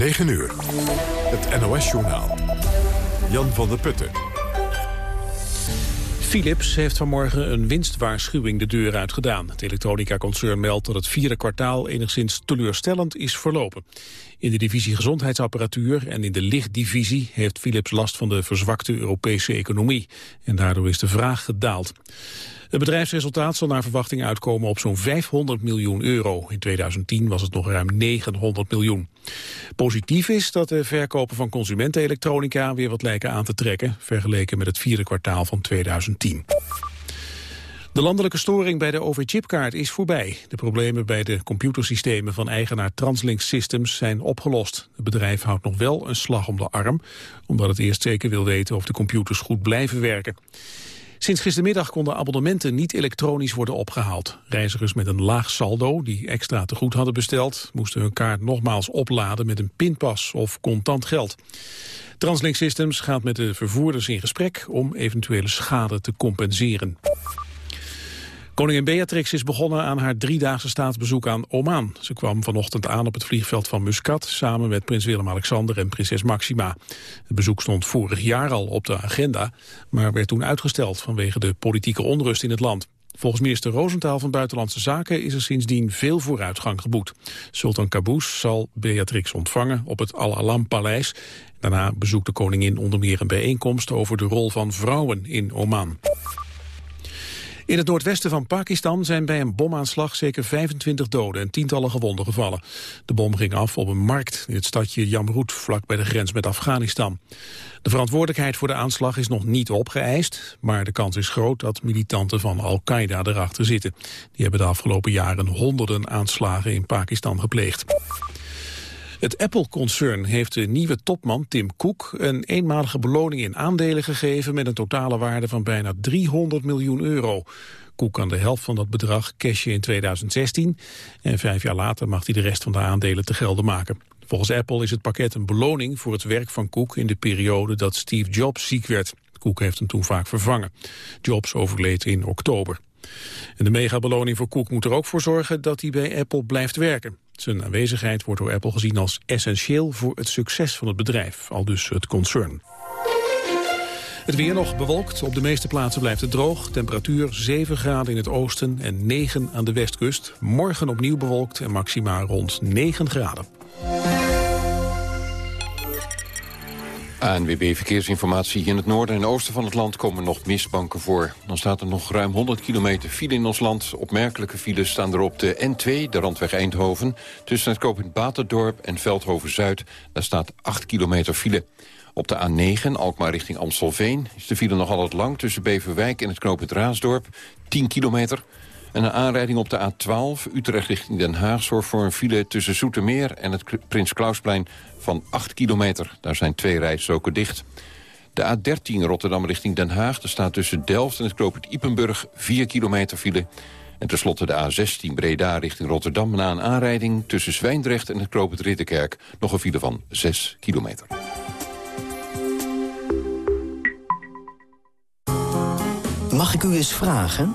9 uur. Het NOS-journaal. Jan van der Putten. Philips heeft vanmorgen een winstwaarschuwing de deur uitgedaan. Het elektronica-concern meldt dat het vierde kwartaal enigszins teleurstellend is verlopen. In de divisie gezondheidsapparatuur en in de lichtdivisie heeft Philips last van de verzwakte Europese economie. En daardoor is de vraag gedaald. Het bedrijfsresultaat zal naar verwachting uitkomen op zo'n 500 miljoen euro. In 2010 was het nog ruim 900 miljoen. Positief is dat de verkopen van consumentenelektronica weer wat lijken aan te trekken, vergeleken met het vierde kwartaal van 2010. De landelijke storing bij de OV-chipkaart is voorbij. De problemen bij de computersystemen van eigenaar Translink Systems zijn opgelost. Het bedrijf houdt nog wel een slag om de arm, omdat het eerst zeker wil weten of de computers goed blijven werken. Sinds gistermiddag konden abonnementen niet elektronisch worden opgehaald. Reizigers met een laag saldo, die extra te goed hadden besteld... moesten hun kaart nogmaals opladen met een pinpas of contant geld. Translink Systems gaat met de vervoerders in gesprek... om eventuele schade te compenseren. Koningin Beatrix is begonnen aan haar driedaagse staatsbezoek aan Oman. Ze kwam vanochtend aan op het vliegveld van Muscat... samen met prins Willem-Alexander en prinses Maxima. Het bezoek stond vorig jaar al op de agenda... maar werd toen uitgesteld vanwege de politieke onrust in het land. Volgens minister Roosentaal van Buitenlandse Zaken is er sindsdien veel vooruitgang geboekt. Sultan Qaboos zal Beatrix ontvangen op het Al-Alam-paleis. Daarna bezoekt de koningin onder meer een bijeenkomst over de rol van vrouwen in Oman. In het noordwesten van Pakistan zijn bij een bomaanslag zeker 25 doden en tientallen gewonden gevallen. De bom ging af op een markt in het stadje Jamrud, vlak bij de grens met Afghanistan. De verantwoordelijkheid voor de aanslag is nog niet opgeëist, maar de kans is groot dat militanten van Al-Qaeda erachter zitten. Die hebben de afgelopen jaren honderden aanslagen in Pakistan gepleegd. Het Apple-concern heeft de nieuwe topman Tim Cook een eenmalige beloning in aandelen gegeven met een totale waarde van bijna 300 miljoen euro. Cook kan de helft van dat bedrag cashen in 2016 en vijf jaar later mag hij de rest van de aandelen te gelden maken. Volgens Apple is het pakket een beloning voor het werk van Cook in de periode dat Steve Jobs ziek werd. Cook heeft hem toen vaak vervangen. Jobs overleed in oktober. En de megabeloning voor Cook moet er ook voor zorgen dat hij bij Apple blijft werken. Zijn aanwezigheid wordt door Apple gezien als essentieel voor het succes van het bedrijf, al dus het concern. Het weer nog bewolkt. Op de meeste plaatsen blijft het droog. Temperatuur 7 graden in het oosten en 9 aan de westkust. Morgen opnieuw bewolkt en maximaal rond 9 graden. ANWB Verkeersinformatie. In het noorden en oosten van het land komen nog mistbanken voor. Dan staat er nog ruim 100 kilometer file in ons land. Opmerkelijke files staan er op de N2, de randweg Eindhoven. Tussen het knooppunt Baterdorp en Veldhoven-Zuid. Daar staat 8 kilometer file. Op de A9, Alkmaar richting Amstelveen... is de file nog altijd lang tussen Beverwijk en het knooppunt Raasdorp. 10 kilometer. En een aanrijding op de A12, Utrecht richting Den Haag... zorgt voor een file tussen Zoetermeer en het Prins Klausplein van 8 kilometer. Daar zijn twee rijstroken dicht. De A13 Rotterdam richting Den Haag. Er staat tussen Delft en het knooppunt Ipenburg 4 kilometer file. En tenslotte de A16 Breda richting Rotterdam... na een aanrijding tussen Zwijndrecht en het knooppunt Ridderkerk... nog een file van 6 kilometer. Mag ik u eens vragen?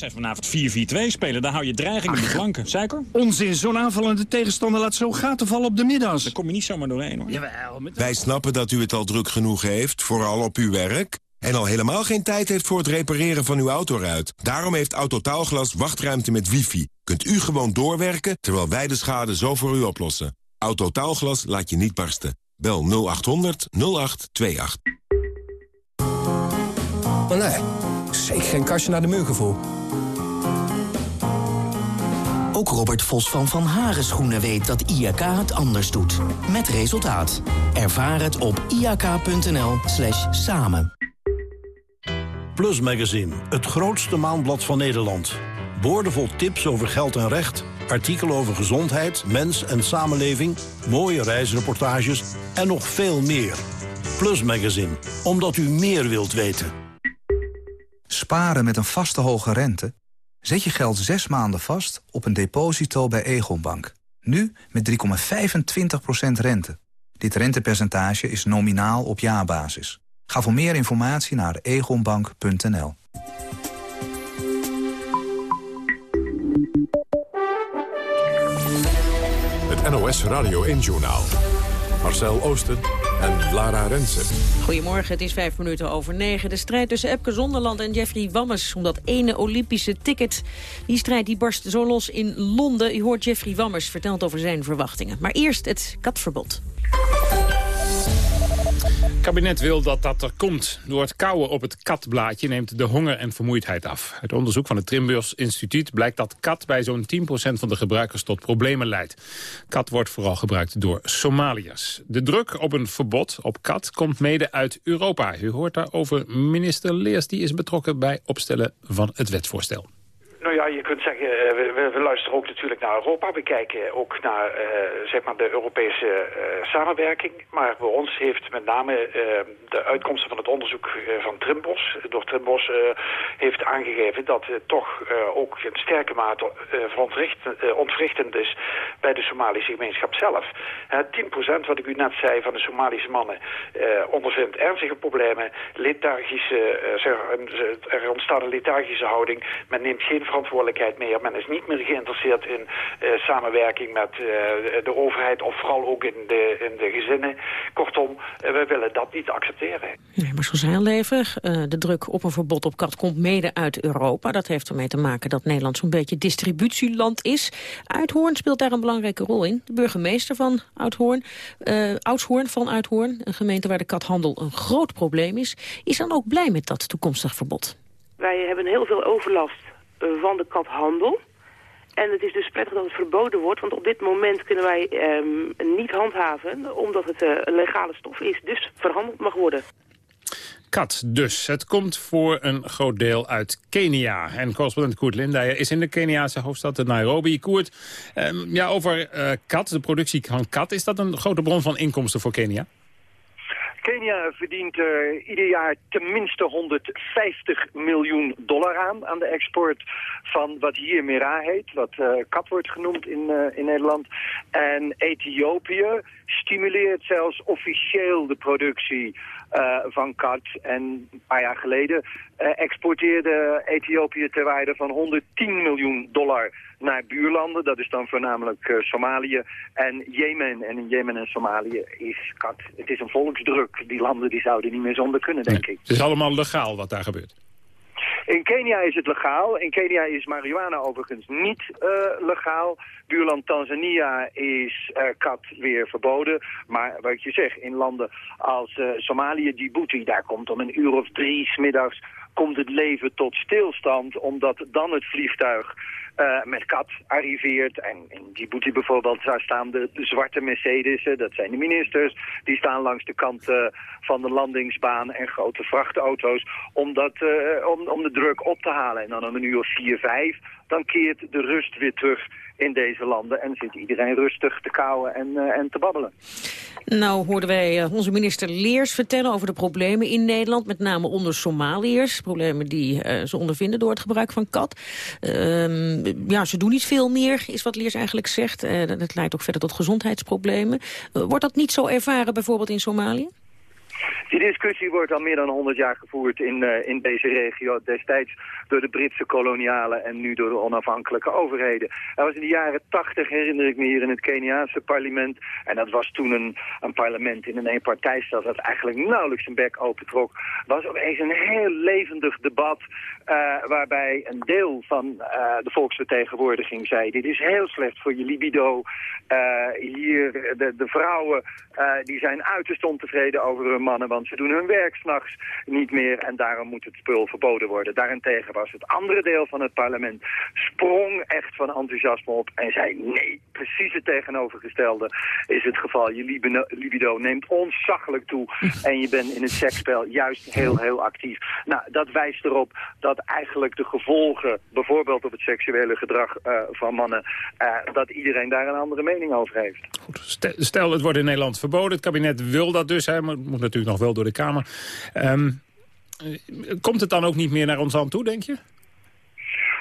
Zijn vanavond 4-4-2 spelen, daar hou je dreiging in de flanken. Suiker? Onzin, zo'n aanvallende tegenstander laat zo gaten vallen op de middags. Daar kom je niet zomaar doorheen hoor. Jawel, met... Wij snappen dat u het al druk genoeg heeft, vooral op uw werk... en al helemaal geen tijd heeft voor het repareren van uw autoruit. Daarom heeft Autotaalglas wachtruimte met wifi. Kunt u gewoon doorwerken, terwijl wij de schade zo voor u oplossen. Autotaalglas laat je niet barsten. Bel 0800 0828. Oh nee, zeker geen kastje naar de muur gevoel. Ook Robert Vos van Van Haren Schoenen weet dat IAK het anders doet. Met resultaat. Ervaar het op iak.nl slash samen. Plus Magazine, het grootste maandblad van Nederland. Boordevol tips over geld en recht, artikelen over gezondheid, mens en samenleving... mooie reisreportages en nog veel meer. Plus Magazine, omdat u meer wilt weten. sparen met een vaste hoge rente? Zet je geld zes maanden vast op een deposito bij Egonbank. Nu met 3,25% rente. Dit rentepercentage is nominaal op jaarbasis. Ga voor meer informatie naar egonbank.nl. Het NOS Radio 1-journaal. Marcel Oosten en Lara Rensen. Goedemorgen, het is vijf minuten over negen. De strijd tussen Epke Zonderland en Jeffrey Wammes... om dat ene Olympische ticket. Die strijd die barst zo los in Londen. U hoort Jeffrey Wammes verteld over zijn verwachtingen. Maar eerst het katverbod. Het kabinet wil dat dat er komt. Door het kauwen op het katblaadje neemt de honger en vermoeidheid af. Uit onderzoek van het Trimbeurs Instituut blijkt dat kat bij zo'n 10% van de gebruikers tot problemen leidt. Kat wordt vooral gebruikt door Somaliërs. De druk op een verbod op kat komt mede uit Europa. U hoort daarover minister Leers, die is betrokken bij opstellen van het wetsvoorstel. Nou ja, je kunt zeggen, eh, we, luisteren ook natuurlijk naar Europa. We kijken ook naar uh, zeg maar de Europese uh, samenwerking. Maar bij ons heeft met name de uitkomsten van het onderzoek van Trimbos... door Trimbos heeft aangegeven dat het toch ook in sterke mate ontwrichtend is... bij de Somalische gemeenschap zelf. 10% wat ik u net zei van de Somalische mannen ondervindt ernstige problemen. Lethargische, er ontstaat een lethargische houding. Men neemt geen verantwoordelijkheid meer. Men is niet meer geïnteresseerd in uh, samenwerking met uh, de overheid of vooral ook in de, in de gezinnen. Kortom, uh, we willen dat niet accepteren. Nee, maar zoals heel even, de druk op een verbod op kat komt mede uit Europa. Dat heeft ermee te maken dat Nederland zo'n beetje distributieland is. Uithoorn speelt daar een belangrijke rol in. De burgemeester van Uithoorn, Oudshoorn van Uithoorn, een gemeente waar de kathandel een groot probleem is, is dan ook blij met dat toekomstig verbod. Wij hebben heel veel overlast van de kathandel. En het is dus prettig dat het verboden wordt, want op dit moment kunnen wij um, niet handhaven, omdat het uh, een legale stof is, dus verhandeld mag worden. Kat dus. Het komt voor een groot deel uit Kenia. En correspondent Koert Lindijer is in de Keniaanse hoofdstad Nairobi. Koert, um, ja, over uh, kat, de productie van kat, is dat een grote bron van inkomsten voor Kenia? Kenia verdient uh, ieder jaar tenminste 150 miljoen dollar aan, aan de export van wat hier Mera heet, wat uh, kat wordt genoemd in, uh, in Nederland. En Ethiopië stimuleert zelfs officieel de productie van kat. En een paar jaar geleden exporteerde Ethiopië ter waarde van 110 miljoen dollar naar buurlanden. Dat is dan voornamelijk uh, Somalië en Jemen. En in Jemen en Somalië is kat, het is een volksdruk. Die landen die zouden niet meer zonder kunnen, denk ik. Het is allemaal legaal wat daar gebeurt. In Kenia is het legaal. In Kenia is marihuana overigens niet uh, legaal. Buurland Tanzania is uh, kat weer verboden. Maar wat je zegt, in landen als uh, Somalië, Djibouti... daar komt om een uur of drie smiddags komt het leven tot stilstand... omdat dan het vliegtuig uh, met kat arriveert. En in Djibouti bijvoorbeeld, staan de, zwarte Mercedes'en, dat zijn de ministers. Die staan langs de kant van de landingsbaan en grote vrachtauto's om, dat, uh, om, om de druk op te halen. En dan om een uur of vier, vijf, dan keert de rust weer terug in deze landen. En zit iedereen rustig te kauwen en, uh, en te babbelen. Nou hoorden wij uh, onze minister Leers vertellen over de problemen in Nederland. Met name onder Somaliërs. Problemen die uh, ze ondervinden door het gebruik van kat. Ehm, ja, ze doen niet veel meer, is wat Leers eigenlijk zegt. dat leidt ook verder tot gezondheidsproblemen. wordt dat niet zo ervaren bijvoorbeeld in Somalië? Die discussie wordt al meer dan 100 jaar gevoerd in, uh, in deze regio. Destijds door de Britse koloniale en nu door de onafhankelijke overheden. Er was in de jaren 80, herinner ik me hier in het Keniaanse parlement. En dat was toen een, een parlement in een eenpartijstelsel dat eigenlijk nauwelijks zijn bek opentrok. Was opeens een heel levendig debat uh, waarbij een deel van uh, de volksvertegenwoordiging zei... dit is heel slecht voor je libido. hier, de, de vrouwen die zijn uiterst ontevreden over hun want ze doen hun werk s'nachts niet meer en daarom moet het spul verboden worden. Daarentegen was het andere deel van het parlement sprong echt van enthousiasme op en zei nee, precies het tegenovergestelde is het geval. Je libido, neemt ontzaglijk toe en je bent in het seksspel juist heel, heel actief. Nou, dat wijst erop dat eigenlijk de gevolgen, bijvoorbeeld op het seksuele gedrag uh, van mannen, uh, dat iedereen daar een andere mening over heeft. Stel, het wordt in Nederland verboden. Het kabinet wil dat dus, hij moet natuurlijk nog wel door de Kamer. Um, komt het dan ook niet meer naar ons hand toe, denk je?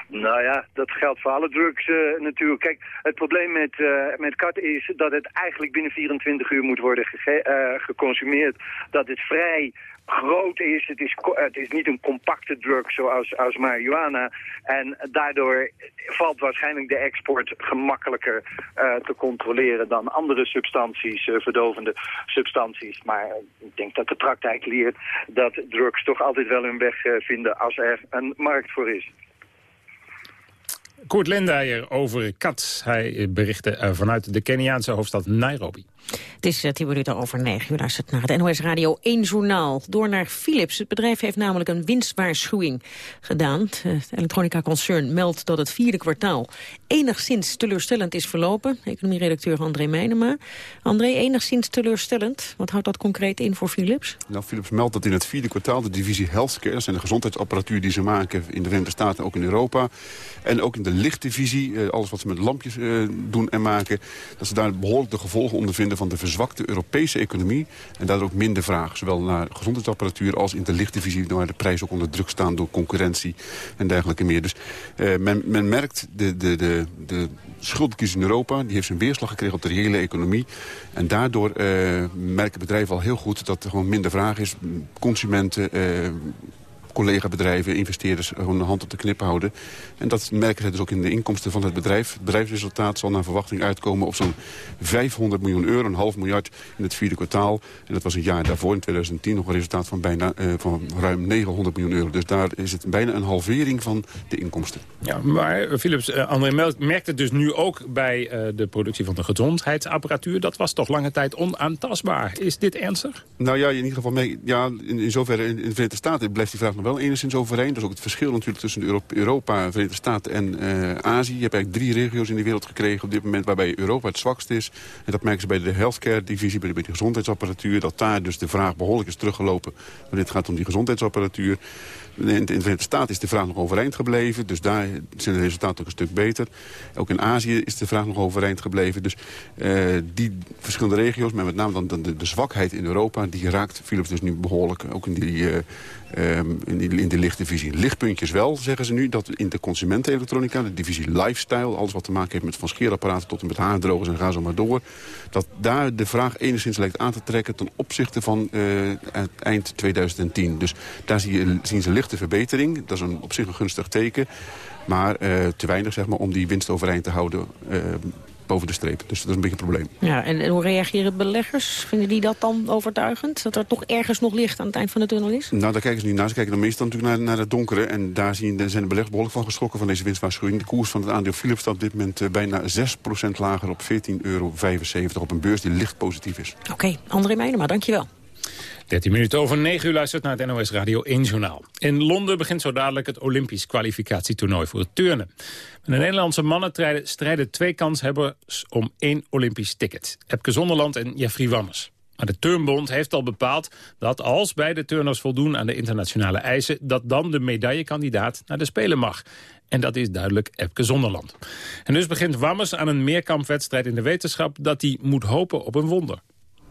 Nou ja, dat geldt voor alle drugs uh, natuurlijk. Kijk, het probleem met, uh, met kat is dat het eigenlijk binnen 24 uur moet worden uh, geconsumeerd. Dat het vrij groot is. Het is, het is niet een compacte drug zoals als marihuana. En daardoor valt waarschijnlijk de export gemakkelijker te controleren dan andere substanties, verdovende substanties. Maar ik denk dat de praktijk leert dat drugs toch altijd wel hun weg vinden als er een markt voor is. Koert Lendijer over kat. Hij berichtte vanuit de Keniaanse hoofdstad Nairobi. Het is uh, tien minuten over negen. U luistert naar het NOS Radio 1 Journaal. Door naar Philips. Het bedrijf heeft namelijk een winstwaarschuwing gedaan. Het elektronica-concern meldt dat het vierde kwartaal enigszins teleurstellend is verlopen. Economieredacteur André Meijnema. André, enigszins teleurstellend. Wat houdt dat concreet in voor Philips? Nou, Philips meldt dat in het vierde kwartaal de divisie healthcare... dat zijn de gezondheidsapparatuur die ze maken in de Verenigde Staten... ook in Europa. En ook in de lichtdivisie, eh, alles wat ze met lampjes eh, doen en maken... dat ze daar behoorlijk de gevolgen ondervinden van de verzwakte Europese economie. En daardoor ook minder vraag, zowel naar gezondheidsapparatuur als in de lichtdivisie... waar de prijzen ook onder druk staan door concurrentie en dergelijke meer. Dus uh, men, men, merkt de, de, de, de in Europa, die heeft zijn weerslag gekregen op de reële economie. En daardoor merken bedrijven al heel goed dat er gewoon minder vraag is. Consumenten, collega-bedrijven, investeerders gewoon de hand op de knip houden. En dat merken ze dus ook in de inkomsten van het bedrijf. Het bedrijfsresultaat zal naar verwachting uitkomen op zo'n 500 miljoen euro, een half miljard in het vierde kwartaal. En dat was een jaar daarvoor, in 2010, nog een resultaat van, bijna, uh, van ruim 900 miljoen euro. Dus daar is het bijna een halvering van de inkomsten. Ja, maar Philips, uh, André merkt het dus nu ook bij uh, de productie van de gezondheidsapparatuur. Dat was toch lange tijd onaantastbaar. Is dit ernstig? Nou ja, in ieder geval, mee, ja, in, in zoverre in, in de Verenigde Staten blijft die vraag wel enigszins overeen. Is ook het verschil natuurlijk tussen Europa, Verenigde Staten en uh, Azië. Je hebt eigenlijk drie regio's in de wereld gekregen op dit moment waarbij Europa het zwakst is. En dat merken ze bij de healthcare divisie, bij de, gezondheidsapparatuur. Dat daar dus de vraag behoorlijk is teruggelopen wanneer het gaat om die gezondheidsapparatuur. In de Verenigde Staten is de vraag nog overeind gebleven. Dus daar zijn de resultaten ook een stuk beter. Ook in Azië is de vraag nog overeind gebleven. Dus uh, die verschillende regio's, maar met name dan de, zwakheid in Europa... die raakt Philips dus nu behoorlijk. Ook in die, uh, um, in die, in die lichtdivisie. Lichtpuntjes wel, zeggen ze nu, dat in de consumentenelektronica... de divisie lifestyle, alles wat te maken heeft met van scheerapparaten... tot en met haardrogers en ga zo maar door... dat daar de vraag enigszins lijkt aan te trekken... ten opzichte van uh, eind 2010. Dus daar zien ze licht de verbetering. Dat is een, op zich een gunstig teken. Maar uh, te weinig zeg maar, om die winst overeind te houden uh, boven de streep. Dus dat is een beetje een probleem. Ja, en, en hoe reageren beleggers? Vinden die dat dan overtuigend? Dat er toch ergens nog licht aan het eind van de tunnel is? Nou, daar kijken ze niet naar. Ze kijken dan meestal natuurlijk naar, naar het donkere. En daar zien, zijn de beleggers behoorlijk van geschrokken van deze winstwaarschuwing. De koers van het aandeel Philips staat op dit moment uh, bijna 6% lager op 14,75 euro op een beurs die licht positief is. Oké, okay, André Meijnema, dankjewel. 13 minuten over 9 uur luistert naar het NOS Radio 1 Journaal. In Londen begint zo dadelijk het Olympisch kwalificatietoernooi voor het turnen. De Nederlandse mannen strijden, strijden twee kanshebbers om één Olympisch ticket. Epke Zonderland en Jeffrey Wammers. Maar de Turnbond heeft al bepaald dat als beide turners voldoen aan de internationale eisen... dat dan de medaillekandidaat naar de Spelen mag. En dat is duidelijk Epke Zonderland. En dus begint Wammers aan een meerkampwedstrijd in de wetenschap... dat hij moet hopen op een wonder.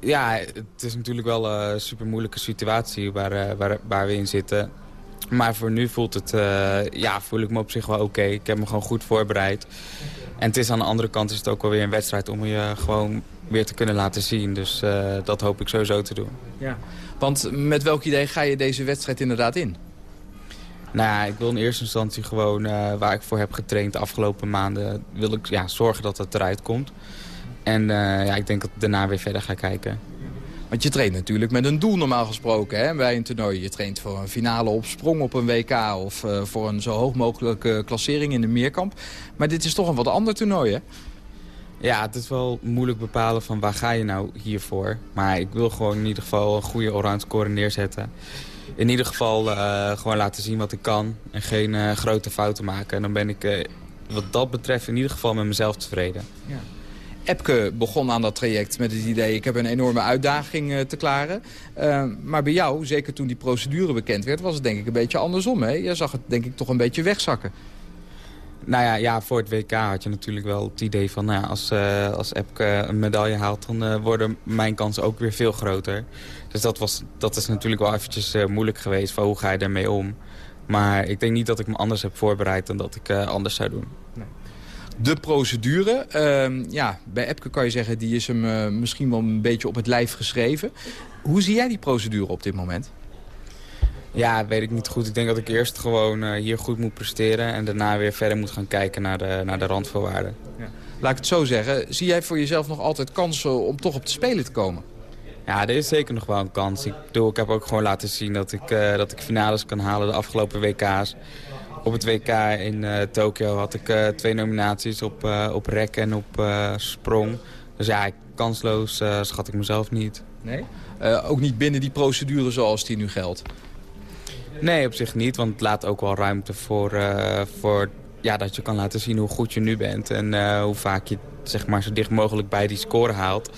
Ja, het is natuurlijk wel een super moeilijke situatie waar, waar, waar we in zitten. Maar voor nu voelt het, uh, ja, voel ik me op zich wel oké. Okay. Ik heb me gewoon goed voorbereid. En het is aan de andere kant is het ook wel weer een wedstrijd om je gewoon weer te kunnen laten zien. Dus uh, dat hoop ik sowieso te doen. Ja. Want met welk idee ga je deze wedstrijd inderdaad in? Nou ja, ik wil in eerste instantie gewoon uh, waar ik voor heb getraind de afgelopen maanden... wil ik ja, zorgen dat het eruit komt. En ja, ik denk dat ik daarna weer verder ga kijken. Want je traint natuurlijk met een doel normaal gesproken hè, bij een toernooi. Je traint voor een finale op sprong op een WK of uh, voor een zo hoog mogelijke klassering in de meerkamp. Maar dit is toch een wat ander toernooi hè? Ja, het is wel moeilijk bepalen van waar ga je nou hiervoor. Maar ik wil gewoon in ieder geval een goede allround score neerzetten. In ieder geval uh, gewoon laten zien wat ik kan en geen uh, grote fouten maken. En dan ben ik wat dat betreft in ieder geval met mezelf tevreden. Ja. Epke begon aan dat traject met het idee... ik heb een enorme uitdaging uh, te klaren. Uh, maar bij jou, zeker toen die procedure bekend werd... was het denk ik een beetje andersom. Hè? Je zag het denk ik toch een beetje wegzakken. Nou ja, ja, voor het WK had je natuurlijk wel het idee van... Nou als, uh, als Epke een medaille haalt, dan worden mijn kansen ook weer veel groter. Dus dat, was, dat is natuurlijk wel eventjes moeilijk geweest. Van hoe ga je daarmee om? Maar ik denk niet dat ik me anders heb voorbereid dan dat ik anders zou doen. De procedure, uh, ja, bij Epke kan je zeggen... die is hem misschien wel een beetje op het lijf geschreven. Hoe zie jij die procedure op dit moment? Ja, weet ik niet goed. Ik denk dat ik eerst gewoon uh, hier goed moet presteren... en daarna weer verder moet gaan kijken naar de, naar de randvoorwaarden. Ja. Laat ik het zo zeggen. Zie jij voor jezelf nog altijd kansen om toch op de Spelen te komen? Ja, er is zeker nog wel een kans. Ik, bedoel, ik heb ook gewoon laten zien dat ik, uh, dat ik finales kan halen de afgelopen WK's. Op het WK in uh, Tokio had ik uh, twee nominaties op, op rek en op sprong. Dus ja, kansloos schat ik mezelf niet. Nee? ook niet binnen die procedure zoals die nu geldt? Nee, op zich niet, want het laat ook wel ruimte voor, uh, voor ja, dat je kan laten zien hoe goed je nu bent. En uh, hoe vaak je zeg maar, zo dicht mogelijk bij die score haalt.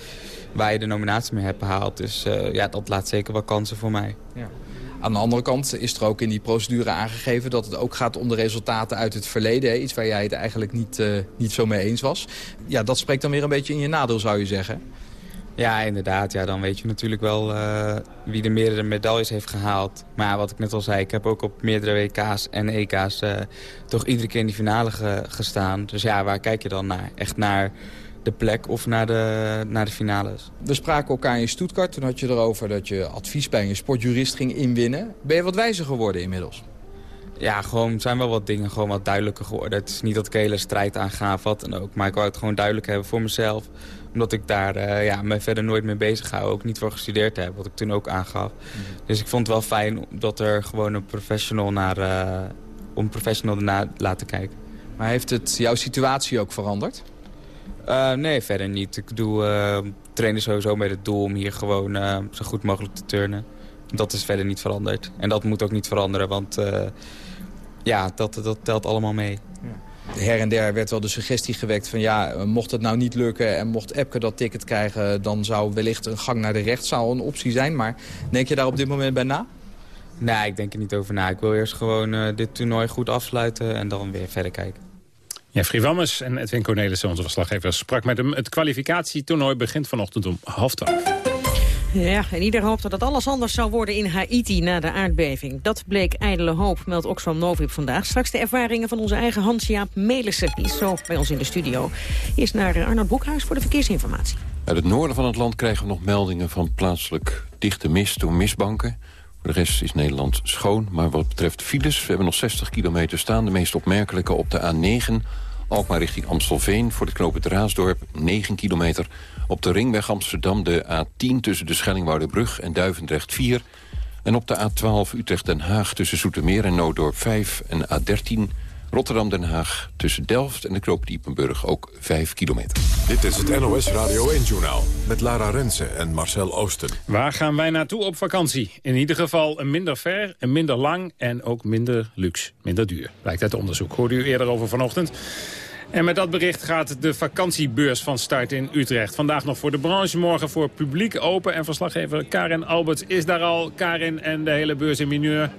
Waar je de nominatie mee hebt behaald. Dus uh, ja, dat laat zeker wel kansen voor mij. Ja. Aan de andere kant is er ook in die procedure aangegeven... dat het ook gaat om de resultaten uit het verleden. Iets waar jij het eigenlijk niet, niet zo mee eens was. Ja, dat spreekt dan weer een beetje in je nadeel, zou je zeggen. Ja, inderdaad. Ja, dan weet je natuurlijk wel uh, wie de meerdere medailles heeft gehaald. Maar wat ik net al zei, ik heb ook op meerdere WK's en EK's uh, toch iedere keer in die finale ge gestaan. Dus ja, waar kijk je dan naar? Echt naar de plek of naar de, naar de finales? We spraken elkaar in Stuttgart. Toen had je erover dat je advies bij een sportjurist ging inwinnen. Ben je wat wijzer geworden inmiddels? Ja, gewoon zijn wel wat dingen gewoon wat duidelijker geworden. Het is niet dat ik hele strijd aanga, wat dan ook. Maar ik wou het gewoon duidelijk hebben voor mezelf omdat ik daar uh, ja, me verder nooit mee bezig hou. Ook niet voor gestudeerd heb, wat ik toen ook aangaf. Mhm. Dus ik vond het wel fijn dat er gewoon een professional naar, uh, om een professional ernaar laten kijken. Maar heeft het jouw situatie ook veranderd? Uh, nee, verder niet. Ik doe trainen sowieso met het doel om hier gewoon zo goed mogelijk te turnen. Dat is verder niet veranderd. En dat moet ook niet veranderen, want ja, dat, dat telt allemaal mee. Ja her en der werd wel de suggestie gewekt van ja, mocht het nou niet lukken en mocht Epke dat ticket krijgen, dan zou wellicht een gang naar de rechtszaal een optie zijn. Maar denk je daar op dit moment bij na? Nee, ik denk er niet over na. Ik wil eerst gewoon uh, dit toernooi goed afsluiten en dan weer verder kijken. Jeffrey Wammes en Edwin Cornelissen, onze verslaggevers, sprak met hem. Het kwalificatietoernooi begint vanochtend om half twaalf. Ja, en ieder hoopte dat alles anders zou worden in Haiti na de aardbeving. Dat bleek ijdele hoop, meldt Oxfam Novib vandaag. Straks de ervaringen van onze eigen Hans-Jaap Melissen. Die is zo bij ons in de studio. Eerst naar Arnold Boekhuis voor de verkeersinformatie. Uit het noorden van het land krijgen we nog meldingen van plaatselijk dichte mist door mistbanken. De rest is Nederland schoon, maar wat betreft files... we hebben nog 60 kilometer staan, de meest opmerkelijke op de A9... Alkmaar richting Amstelveen voor het knooppunt Raasdorp, 9 kilometer. Op de ringweg Amsterdam de A10 tussen de Schellingwoudebrug en Duivendrecht 4. En op de A12 Utrecht-Den Haag tussen Zoetermeer en Nooddorp 5 en A13... Rotterdam-Den Haag tussen Delft en de Knoop Diepenburg ook 5 kilometer. Dit is het NOS Radio 1-journaal met Lara Rensen en Marcel Oosten. Waar gaan wij naartoe op vakantie? In ieder geval een minder ver, een minder lang en ook minder luxe, minder duur. Blijkt uit onderzoek. Hoorde u eerder over vanochtend. En met dat bericht gaat de vakantiebeurs van start in Utrecht. Vandaag nog voor de branche, morgen voor publiek open. En verslaggever Karin Alberts is daar al. Karin en de hele beurs in mineur.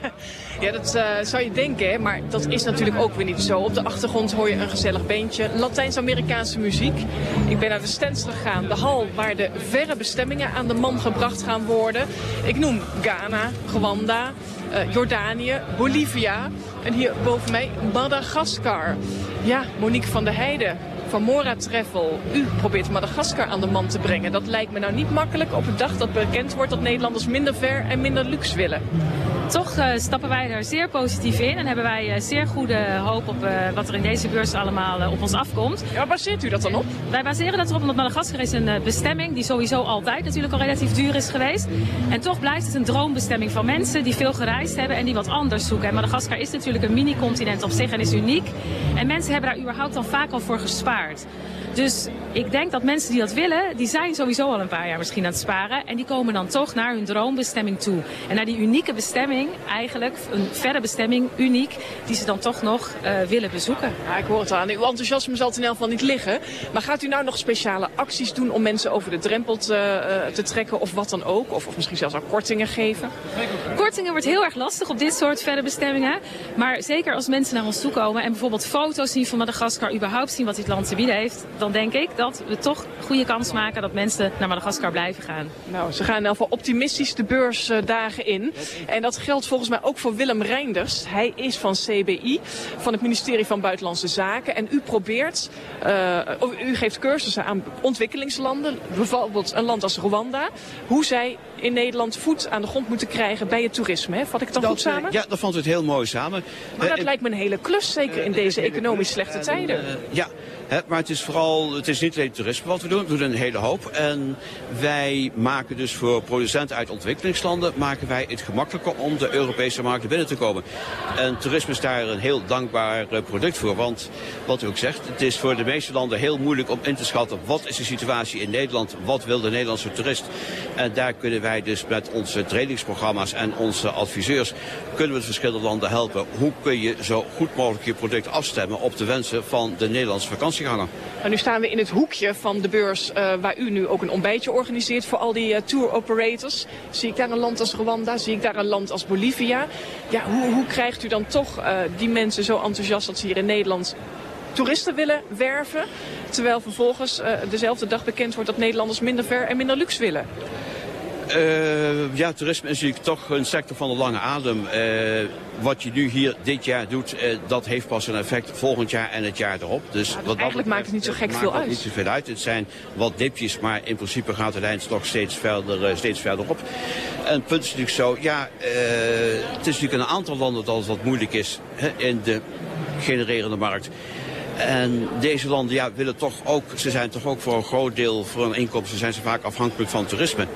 Ja, dat uh, zou je denken, maar dat is natuurlijk ook weer niet zo. Op de achtergrond hoor je een gezellig beentje. Latijns-Amerikaanse muziek. Ik ben naar de stands gegaan. De hal waar de verre bestemmingen aan de man gebracht gaan worden. Ik noem Ghana, Rwanda, uh, Jordanië, Bolivia. En hier boven mij Madagaskar. Ja, Monique van der Heijden van Mora Treffel. U probeert Madagaskar aan de man te brengen. Dat lijkt me nou niet makkelijk op een dag dat bekend wordt dat Nederlanders minder ver en minder luxe willen. Toch uh, stappen wij er zeer positief in en hebben wij uh, zeer goede hoop op uh, wat er in deze beurs allemaal op ons afkomt. Ja, waar baseert u dat dan op? Wij baseren dat erop omdat Madagaskar is een bestemming die sowieso altijd natuurlijk al relatief duur is geweest. En toch blijft het een droombestemming van mensen die veel gereisd hebben en die wat anders zoeken. En Madagaskar is natuurlijk een mini-continent op zich en is uniek. En mensen hebben daar überhaupt dan vaak al voor gespaard. Dus ik denk dat mensen die dat willen, die zijn sowieso al een paar jaar misschien aan het sparen. En die komen dan toch naar hun droombestemming toe. En naar die unieke bestemming, eigenlijk een verre bestemming, uniek, die ze dan toch nog uh, willen bezoeken. Ja, ik hoor het aan. Uw enthousiasme zal in elk geval niet liggen. Maar gaat u nou nog speciale acties doen om mensen over de drempel te, uh, te trekken of wat dan ook? Of, of misschien zelfs al kortingen geven? kortingen wordt heel erg lastig op dit soort verre bestemmingen. Maar zeker als mensen naar ons toe komen en bijvoorbeeld foto's zien van Madagaskar, überhaupt zien wat dit land te bieden heeft, dan denk ik dat we toch goede kans maken dat mensen naar Madagaskar blijven gaan. Nou, ze gaan in geval optimistisch de beursdagen in. En dat geldt volgens mij ook voor Willem Reinders. Hij is van CBI, van het ministerie van Buitenlandse Zaken. En u probeert, uh, u geeft cursussen aan ontwikkelingslanden, bijvoorbeeld een land als Rwanda, hoe zij in Nederland voet aan de grond moeten krijgen bij het toerisme. Hè? Vat ik het dan dat, goed samen? Ja, dat vond het heel mooi samen. Maar dat uh, lijkt me een hele klus, zeker in deze economisch slechte tijden. ja, Maar het is vooral, het is niet alleen toerisme wat we doen, we doen een hele hoop. En wij maken dus voor producenten uit ontwikkelingslanden, maken wij het gemakkelijker om de Europese markten binnen te komen. En toerisme is daar een heel dankbaar product voor, want wat u ook zegt, het is voor de meeste landen heel moeilijk om in te schatten wat is de situatie in Nederland, wat wil de Nederlandse toerist. En daar kunnen wij dus met onze trainingsprogramma's en onze adviseurs, kunnen we de verschillende landen helpen. Hoe kun je zo goed mogelijk je product afstemmen op de wensen van de Nederlandse vakantie? Nu staan we in het hoekje van de beurs uh, waar u nu ook een ontbijtje organiseert voor al die uh, tour operators. Zie ik daar een land als Rwanda, zie ik daar een land als Bolivia. Ja, hoe, hoe krijgt u dan toch uh, die mensen zo enthousiast dat ze hier in Nederland toeristen willen werven. Terwijl vervolgens dezelfde dag bekend wordt dat Nederlanders minder ver en minder luxe willen. Uh, ja, toerisme is natuurlijk toch een sector van de lange adem. Uh, wat je nu hier dit jaar doet, uh, dat heeft pas een effect volgend jaar en het jaar erop. Dus, ja, wat eigenlijk maakt het niet zo gek veel uit. niet zoveel uit. Het zijn wat dipjes, maar in principe gaat de lijn toch steeds verder, steeds verder op. En het punt is natuurlijk zo, ja, het is natuurlijk een aantal landen dat het wat moeilijk is hè, in de genererende markt. En deze landen ja, willen toch ook, ze zijn toch ook voor een groot deel voor hun inkomsten zijn ze vaak afhankelijk van toerisme.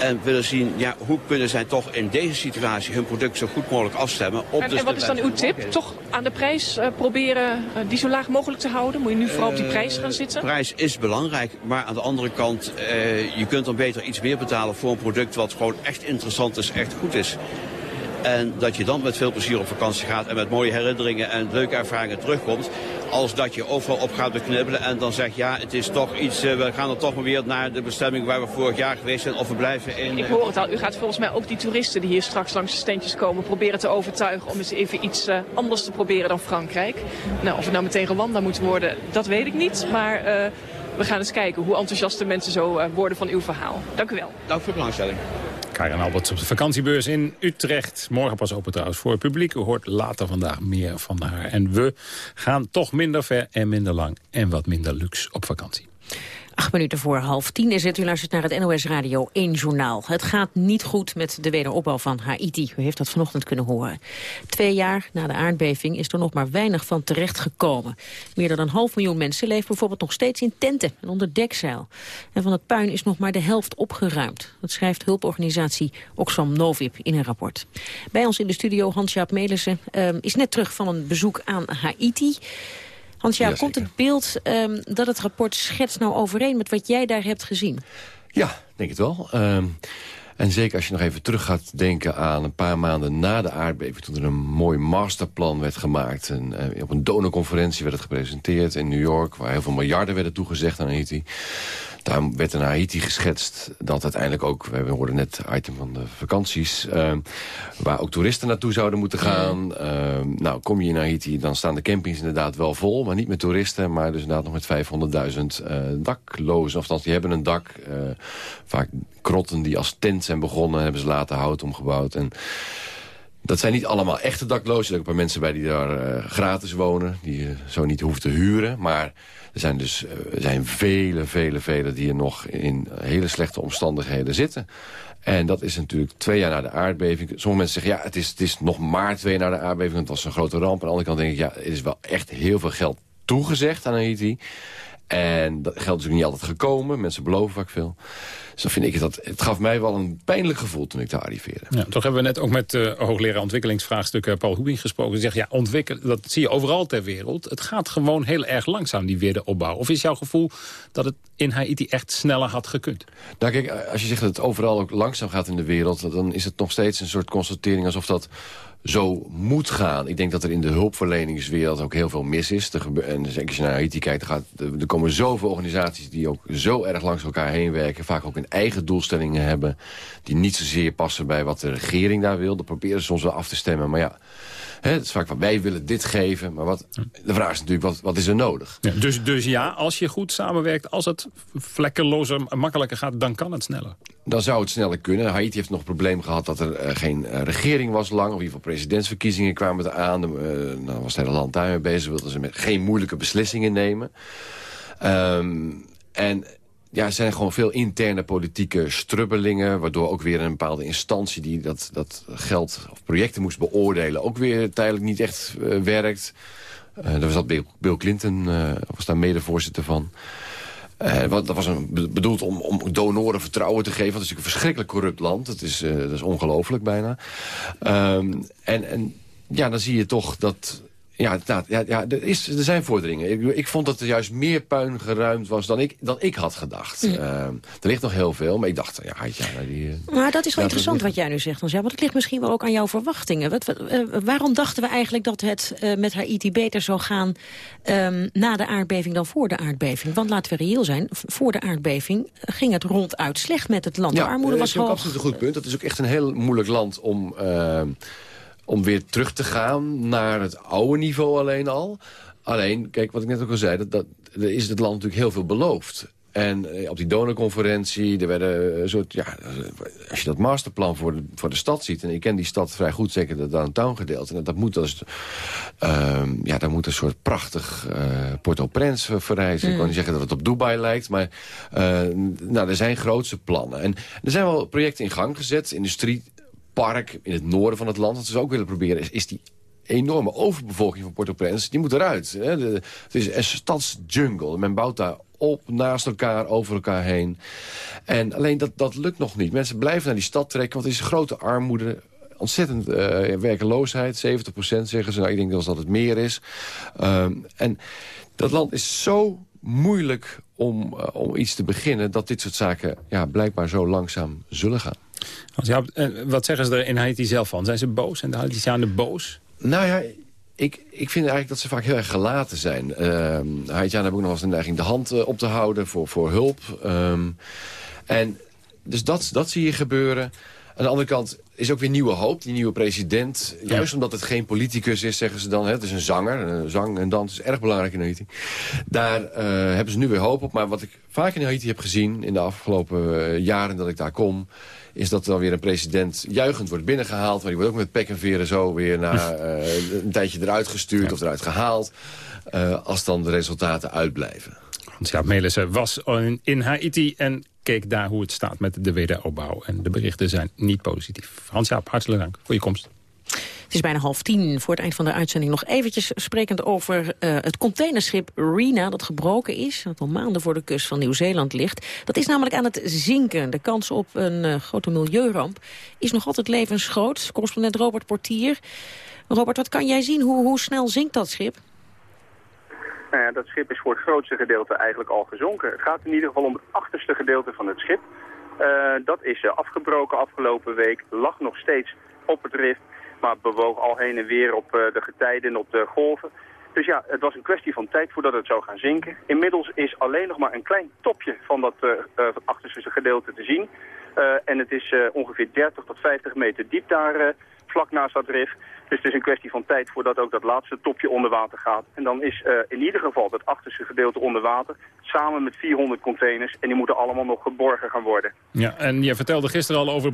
En willen zien, ja, hoe kunnen zij toch in deze situatie hun product zo goed mogelijk afstemmen. Op en, dus en wat is dan uw tip? Toch aan de prijs uh, proberen uh, die zo laag mogelijk te houden? Moet je nu vooral op die prijs gaan zitten? De prijs is belangrijk, maar aan de andere kant, je kunt dan beter iets meer betalen voor een product wat gewoon echt interessant is, echt goed is. En dat je dan met veel plezier op vakantie gaat en met mooie herinneringen en leuke ervaringen terugkomt. Als dat je overal op gaat beknibbelen en dan zegt ja, het is toch iets, uh, we gaan er toch maar weer naar de bestemming waar we vorig jaar geweest zijn of we blijven in... Ik hoor het al, u gaat volgens mij ook die toeristen die hier straks langs de standjes komen proberen te overtuigen om eens even iets uh, anders te proberen dan Frankrijk. Nou, of het nou meteen Rwanda moet worden, dat weet ik niet, maar... Uh, we gaan eens kijken hoe enthousiast de mensen zo worden van uw verhaal. Dank u wel. Dank voor de belangstelling. Karen Albert op de vakantiebeurs in Utrecht. Morgen pas open trouwens voor het publiek. U hoort later vandaag meer van haar. En we gaan toch minder ver en minder lang en wat minder luxe op vakantie. Acht minuten voor half tien is het. U naar het NOS Radio 1 Journaal. Het gaat niet goed met de wederopbouw van Haiti. U heeft dat vanochtend kunnen horen. Twee jaar na de aardbeving is er nog maar weinig van terechtgekomen. Meer dan een half miljoen mensen leven bijvoorbeeld nog steeds in tenten en onder dekzeil. En van het puin is nog maar de helft opgeruimd. Dat schrijft hulporganisatie Oxfam Novib in een rapport. Bij ons in de studio Hans-Jaap Melissen uh, is net terug van een bezoek aan Haiti. Hans, ja, komt het beeld um, dat het rapport schetst nou overeen met wat jij daar hebt gezien? Ja, denk het wel. Um, en zeker als je nog even terug gaat denken aan een paar maanden na de aardbeving... toen er een mooi masterplan werd gemaakt. En, uh, op een donorconferentie werd het gepresenteerd in New York... waar heel veel miljarden werden toegezegd aan Haiti. Daar werd in Haiti geschetst dat uiteindelijk ook... we hoorden net het item van de vakanties... Uh, waar ook toeristen naartoe zouden moeten gaan. Uh, nou, kom je in Haiti, dan staan de campings inderdaad wel vol... maar niet met toeristen, maar dus inderdaad nog met 500.000 uh, daklozen. Of die hebben een dak. Uh, vaak krotten die als tent zijn begonnen... hebben ze later hout omgebouwd en... Dat zijn niet allemaal echte daklozen. Er zijn ook een paar mensen bij die daar uh, gratis wonen. Die je zo niet hoeven te huren. Maar er zijn dus er zijn vele, vele, vele die er nog in hele slechte omstandigheden zitten. En dat is natuurlijk twee jaar na de aardbeving. Sommige mensen zeggen, ja, het is, het is nog maar twee jaar na de aardbeving. Het was een grote ramp. Aan de andere kant denk ik, ja, er is wel echt heel veel geld toegezegd aan Haiti. En dat geld is ook niet altijd gekomen. Mensen beloven vaak veel. Dus dan vind ik het, het gaf mij wel een pijnlijk gevoel toen ik daar arriveerde. Ja, toch hebben we net ook met uh, hoogleraar ontwikkelingsvraagstukken Paul Hoebing gesproken. Die zegt, ja, ontwikkelen, dat zie je overal ter wereld. Het gaat gewoon heel erg langzaam, die wederopbouw. Of is jouw gevoel dat het in Haiti echt sneller had gekund? Nou kijk, als je zegt dat het overal ook langzaam gaat in de wereld... dan is het nog steeds een soort constatering alsof dat zo moet gaan. Ik denk dat er in de hulpverleningswereld ook heel veel mis is. En zeker als je naar Haiti kijkt, er, gaat, er komen zoveel organisaties die ook zo erg langs elkaar heen werken. Vaak ook in eigen doelstellingen hebben... die niet zozeer passen bij wat de regering daar wil. Dat proberen ze soms wel af te stemmen. Maar ja, hè, het is vaak van wij willen dit geven. Maar wat, de vraag is natuurlijk, wat, wat is er nodig? Ja, dus, dus ja, als je goed samenwerkt, als het vlekkelozer, makkelijker gaat... dan kan het sneller. Dan zou het sneller kunnen. Haiti heeft nog het probleem gehad dat er uh, geen uh, regering was lang. Of in ieder geval presidentsverkiezingen kwamen er aan. Uh, dan was het hele land daarmee bezig. Wilden ze met geen moeilijke beslissingen nemen. Um, en ja, er zijn gewoon veel interne politieke strubbelingen... waardoor ook weer een bepaalde instantie die dat, dat geld of projecten moest beoordelen... ook weer tijdelijk niet echt uh, werkt. Uh, daar was Bill, Bill Clinton, uh, was daar medevoorzitter van. Uh, dat was bedoeld om, om donoren vertrouwen te geven. Want het is natuurlijk een verschrikkelijk corrupt land. Het is, dat is ongelooflijk bijna. Um, en, en ja, dan zie je toch dat ja, ja, ja er, is, er zijn vorderingen. Ik, ik, vond dat er juist meer puin geruimd was dan ik, dan ik had gedacht. Uh, er ligt nog heel veel, maar ik dacht, ja, ja die... Uh, maar dat is wel interessant wat jij nu zegt. Ja, want het ligt misschien wel ook aan jouw verwachtingen. Wat, wat, uh, waarom dachten we eigenlijk dat het met Haiti beter zou gaan... Um, na de aardbeving dan voor de aardbeving? Want laten we reëel zijn, voor de aardbeving ging het ronduit slecht met het land. De armoede was dat hoog. is absoluut een goed punt. Dat is ook echt een heel moeilijk land om om weer terug te gaan naar het oude niveau alleen al. Alleen, kijk, wat ik net ook al zei, dat, dat, er is het land natuurlijk heel veel beloofd. En eh, op die donorconferentie, er werden een soort, ja, als je dat masterplan voor de, voor de stad ziet, en ik ken die stad vrij goed, zeker dat downtown gedeelte, en dat moet als, uh, ja, daar moet een soort prachtig uh, Port-au-Prince verrijzen. Mm. Ik kan niet zeggen dat het op Dubai lijkt, maar uh, nou, er zijn grootse plannen. En er zijn wel projecten in gang gezet, industrie park in het noorden van het land. Wat we ook willen proberen is, die enorme overbevolking van Port-au-Prince. Die moet eruit. Hè. Het is een stadsjungle. Men bouwt daar op, naast elkaar, over elkaar heen. En alleen dat, dat lukt nog niet. Mensen blijven naar die stad trekken, want er is grote armoede ontzettend uh, werkeloosheid. 70% zeggen ze. Nou, ik denk dat het meer is. Um, en dat land is zo moeilijk om, uh, om iets te beginnen... dat dit soort zaken ja, blijkbaar zo langzaam zullen gaan. Ja, wat zeggen ze er in Haiti zelf van? Zijn ze boos? Zijn de Haitianen boos? Nou ja, ik, ik vind eigenlijk dat ze vaak heel erg gelaten zijn. Uh, Haitianen hebben ook nog eens de neiging de hand uh, op te houden voor, voor hulp. Um, en dus dat, dat zie je gebeuren. Aan de andere kant is ook weer nieuwe hoop, die nieuwe president. Juist ja. omdat het geen politicus is, zeggen ze dan. Hè, het is een zanger. Een zang en dans is erg belangrijk in Haiti. Daar uh, hebben ze nu weer hoop op. Maar wat ik vaak in Haiti heb gezien in de afgelopen jaren dat ik daar kom is dat er dan weer een president juichend wordt binnengehaald. Maar die wordt ook met pek en veren zo weer na uh, een tijdje eruit gestuurd ja. of eruit gehaald. Uh, als dan de resultaten uitblijven. Hans-Jaap Melissen was in, in Haiti en keek daar hoe het staat met de wederopbouw. En de berichten zijn niet positief. Hans-Jaap, hartelijk dank voor je komst. Het is bijna half tien. Voor het eind van de uitzending nog eventjes sprekend over uh, het containerschip Rena... dat gebroken is, dat al maanden voor de kust van Nieuw-Zeeland ligt. Dat is namelijk aan het zinken. De kans op een uh, grote milieuramp is nog altijd levensgroot. Correspondent Robert Portier. Robert, wat kan jij zien? Hoe, hoe snel zinkt dat schip? Nou ja, dat schip is voor het grootste gedeelte eigenlijk al gezonken. Het gaat in ieder geval om het achterste gedeelte van het schip. Uh, dat is afgebroken afgelopen week, lag nog steeds op het rift, maar bewoog al heen en weer op uh, de getijden en op de golven. Dus ja, het was een kwestie van tijd voordat het zou gaan zinken. Inmiddels is alleen nog maar een klein topje van dat achterste gedeelte te zien. en het is ongeveer 30 tot 50 meter diep daar vlak naast dat rif. Dus het is een kwestie van tijd voordat ook dat laatste topje onder water gaat. En dan is uh, in ieder geval het achterste gedeelte onder water, samen met 400 containers. En die moeten allemaal nog geborgen gaan worden. Ja, en je vertelde gisteren al over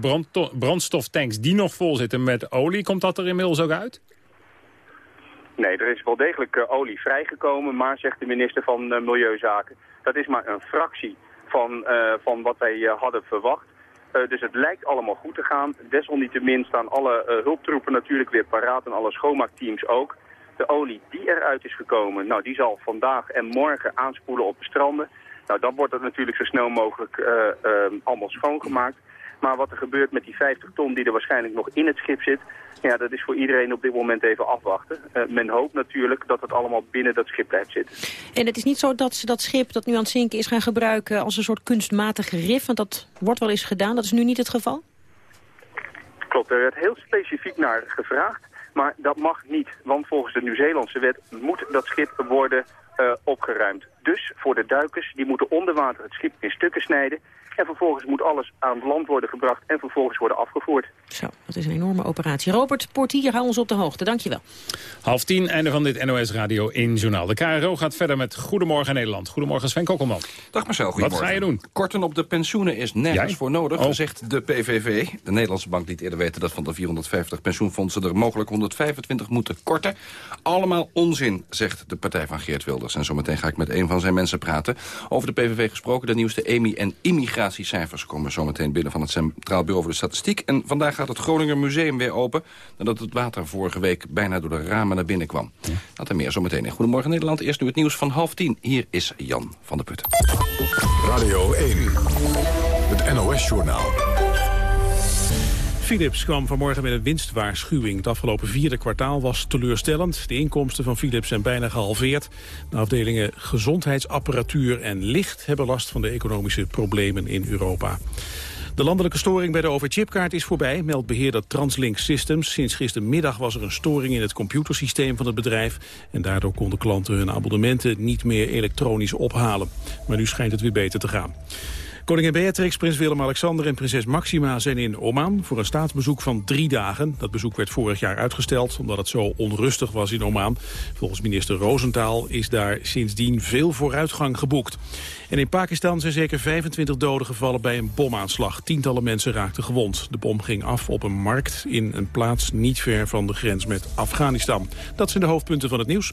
brandstoftanks die nog vol zitten met olie. Komt dat er inmiddels ook uit? Nee, er is wel degelijk uh, olie vrijgekomen, maar zegt de minister van uh, Milieuzaken, dat is maar een fractie van, van wat wij hadden verwacht. Uh, dus het lijkt allemaal goed te gaan. Desalniettemin staan alle uh, hulptroepen natuurlijk weer paraat en alle schoonmaakteams ook. De olie die eruit is gekomen, nou die zal vandaag en morgen aanspoelen op de stranden. Nou dan wordt het natuurlijk zo snel mogelijk uh, allemaal schoongemaakt. Maar wat er gebeurt met die 50 ton die er waarschijnlijk nog in het schip zit... Ja, dat is voor iedereen op dit moment even afwachten. Uh, men hoopt natuurlijk dat het allemaal binnen dat schip blijft zitten. En het is niet zo dat ze dat schip dat nu aan het zinken is gaan gebruiken... als een soort kunstmatige rif, want dat wordt wel eens gedaan. Dat is nu niet het geval? Klopt, er werd heel specifiek naar gevraagd. Maar dat mag niet, want volgens de Nieuw-Zeelandse wet moet dat schip worden uh, opgeruimd. Dus voor de duikers, die moeten onder water het schip in stukken snijden En vervolgens moet alles aan het land worden gebracht en vervolgens worden afgevoerd. Zo, dat is een enorme operatie. Robert Portier, hou ons op de hoogte. Dankjewel. Half tien, einde van dit NOS Radio 1 Journaal. De KRO gaat verder met Goedemorgen Nederland. Goedemorgen Sven Kokkelman. Dag Marcel, goedemorgen. Wat ga je doen? Korten op de pensioenen is nergens Jij? voor nodig, Oh. zegt de PVV. De Nederlandse bank liet eerder weten dat van de 450 pensioenfondsen... er mogelijk 125 moeten korten. Allemaal onzin, zegt de partij van Geert Wilders. En zometeen ga ik met een van zijn mensen praten. Over de PVV gesproken, de nieuwste EMI- en immigratiecijfers... komen zometeen binnen van het Centraal Bureau voor de Statistiek. En vandaag gaat het Groninger Museum weer open... nadat het water vorige week bijna door de ramen naar binnen kwam. Dat en meer zometeen in Goedemorgen Nederland. Eerst nu het nieuws van half tien. Hier is Jan van der Putten. Radio 1, het NOS-journaal. Philips kwam vanmorgen met een winstwaarschuwing. Het afgelopen vierde kwartaal was teleurstellend. De inkomsten van Philips zijn bijna gehalveerd. De afdelingen gezondheidsapparatuur en licht hebben last van de economische problemen in Europa. De landelijke storing bij de overchipkaart is voorbij, meldt beheerder Translink Systems. Sinds gistermiddag was er een storing in het computersysteem van het bedrijf. En daardoor konden klanten hun abonnementen niet meer elektronisch ophalen. Maar nu schijnt het weer beter te gaan. Koningin Beatrix, prins Willem-Alexander en prinses Maxima zijn in Oman voor een staatsbezoek van drie dagen. Dat bezoek werd vorig jaar uitgesteld omdat het zo onrustig was in Oman. Volgens minister Roosentaal is daar sindsdien veel vooruitgang geboekt. En in Pakistan zijn zeker 25 doden gevallen bij een bomaanslag. Tientallen mensen raakten gewond. De bom ging af op een markt in een plaats niet ver van de grens met Afghanistan. Dat zijn de hoofdpunten van het nieuws.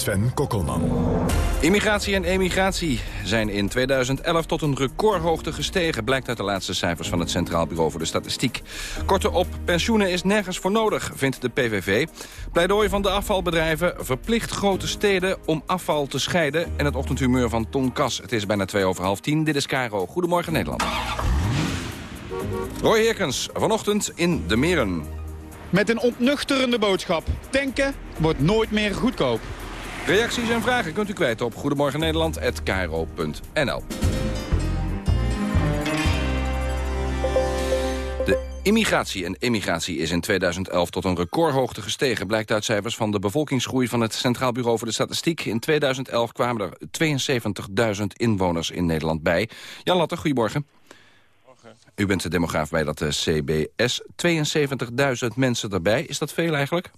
Sven Kokkelman. Immigratie en emigratie zijn in 2011 tot een recordhoogte gestegen... blijkt uit de laatste cijfers van het Centraal Bureau voor de Statistiek. Korte op, pensioenen is nergens voor nodig, vindt de PVV. Pleidooi van de afvalbedrijven verplicht grote steden om afval te scheiden... en het ochtendhumeur van Ton Kas. Het is bijna twee over half tien. Dit is Caro. Goedemorgen Nederland. Roy Herkens, vanochtend in de Meren. Met een ontnuchterende boodschap. Tanken wordt nooit meer goedkoop. Reacties en vragen kunt u kwijt op goedemorgennederland.nl. De immigratie en emigratie is in 2011 tot een recordhoogte gestegen... blijkt uit cijfers van de bevolkingsgroei van het Centraal Bureau voor de Statistiek. In 2011 kwamen er 72.000 inwoners in Nederland bij. Jan Latte, goedemorgen. U bent de demograaf bij dat eh, CBS. 72.000 mensen erbij. Is dat veel eigenlijk?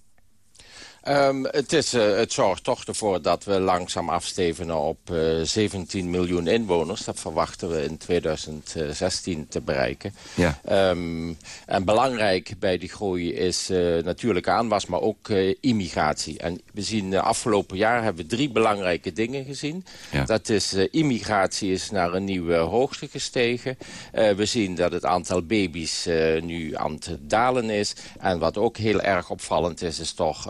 Um, het, is, uh, het zorgt toch ervoor dat we langzaam afstevenen op uh, 17 miljoen inwoners. Dat verwachten we in 2016 te bereiken. Ja. Um, en belangrijk bij die groei is uh, natuurlijk aanwas, maar ook immigratie. En we zien afgelopen jaar hebben we drie belangrijke dingen gezien. Ja. Dat is immigratie is naar een nieuwe hoogte gestegen. we zien dat het aantal baby's nu aan het dalen is. En wat ook heel erg opvallend is, is toch...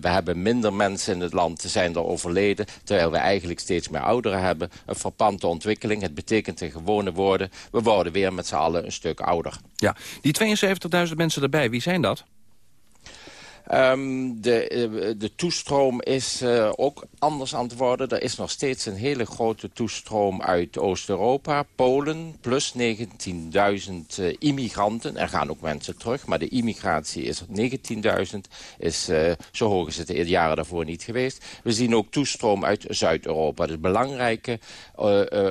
we hebben minder mensen in het land zijn er overleden... terwijl we eigenlijk steeds meer ouderen hebben. Een verpante ontwikkeling. Het betekent in gewone woorden... we worden weer met z'n allen een stuk ouder. Ja, die 72.000 mensen erbij, wie zijn dat? Um, de, de toestroom is uh, ook anders aan het worden. Er is nog steeds een hele grote toestroom uit Oost-Europa. Polen, plus 19.000 uh, immigranten. Er gaan ook mensen terug, maar de immigratie is 19.000. Is, zo hoog is het de jaren daarvoor niet geweest. We zien ook toestroom uit Zuid-Europa. Dus belangrijke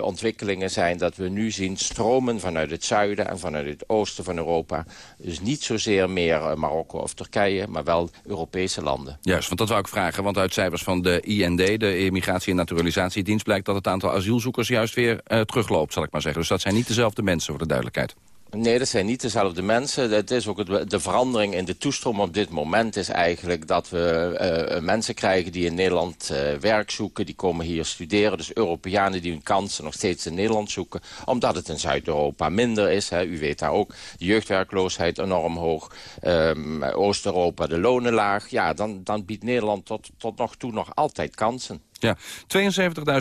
ontwikkelingen zijn dat we nu zien stromen vanuit het zuiden en vanuit het oosten van Europa. Dus niet zozeer meer Marokko of Turkije, maar wel Europese landen. Juist, want dat wou ik vragen. Want uit cijfers van de IND, de Immigratie- en Naturalisatiedienst... blijkt dat het aantal asielzoekers juist weer uh, terugloopt, zal ik maar zeggen. Dus dat zijn niet dezelfde mensen, voor de duidelijkheid. Nee, dat zijn niet dezelfde mensen. Het is ook de verandering in de toestroom op dit moment is eigenlijk dat we uh, mensen krijgen die in Nederland uh, werk zoeken. Die komen hier studeren. Dus Europeanen die hun kansen nog steeds in Nederland zoeken. Omdat het in Zuid-Europa minder is. Hè. U weet daar ook, de jeugdwerkloosheid enorm hoog. Um, Oost-Europa de lonen laag. Ja, dan, dan biedt Nederland tot, tot nog toe nog altijd kansen. Ja,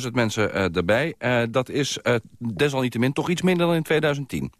72.000 mensen uh, erbij. dat is desalniettemin toch iets minder dan in 2010.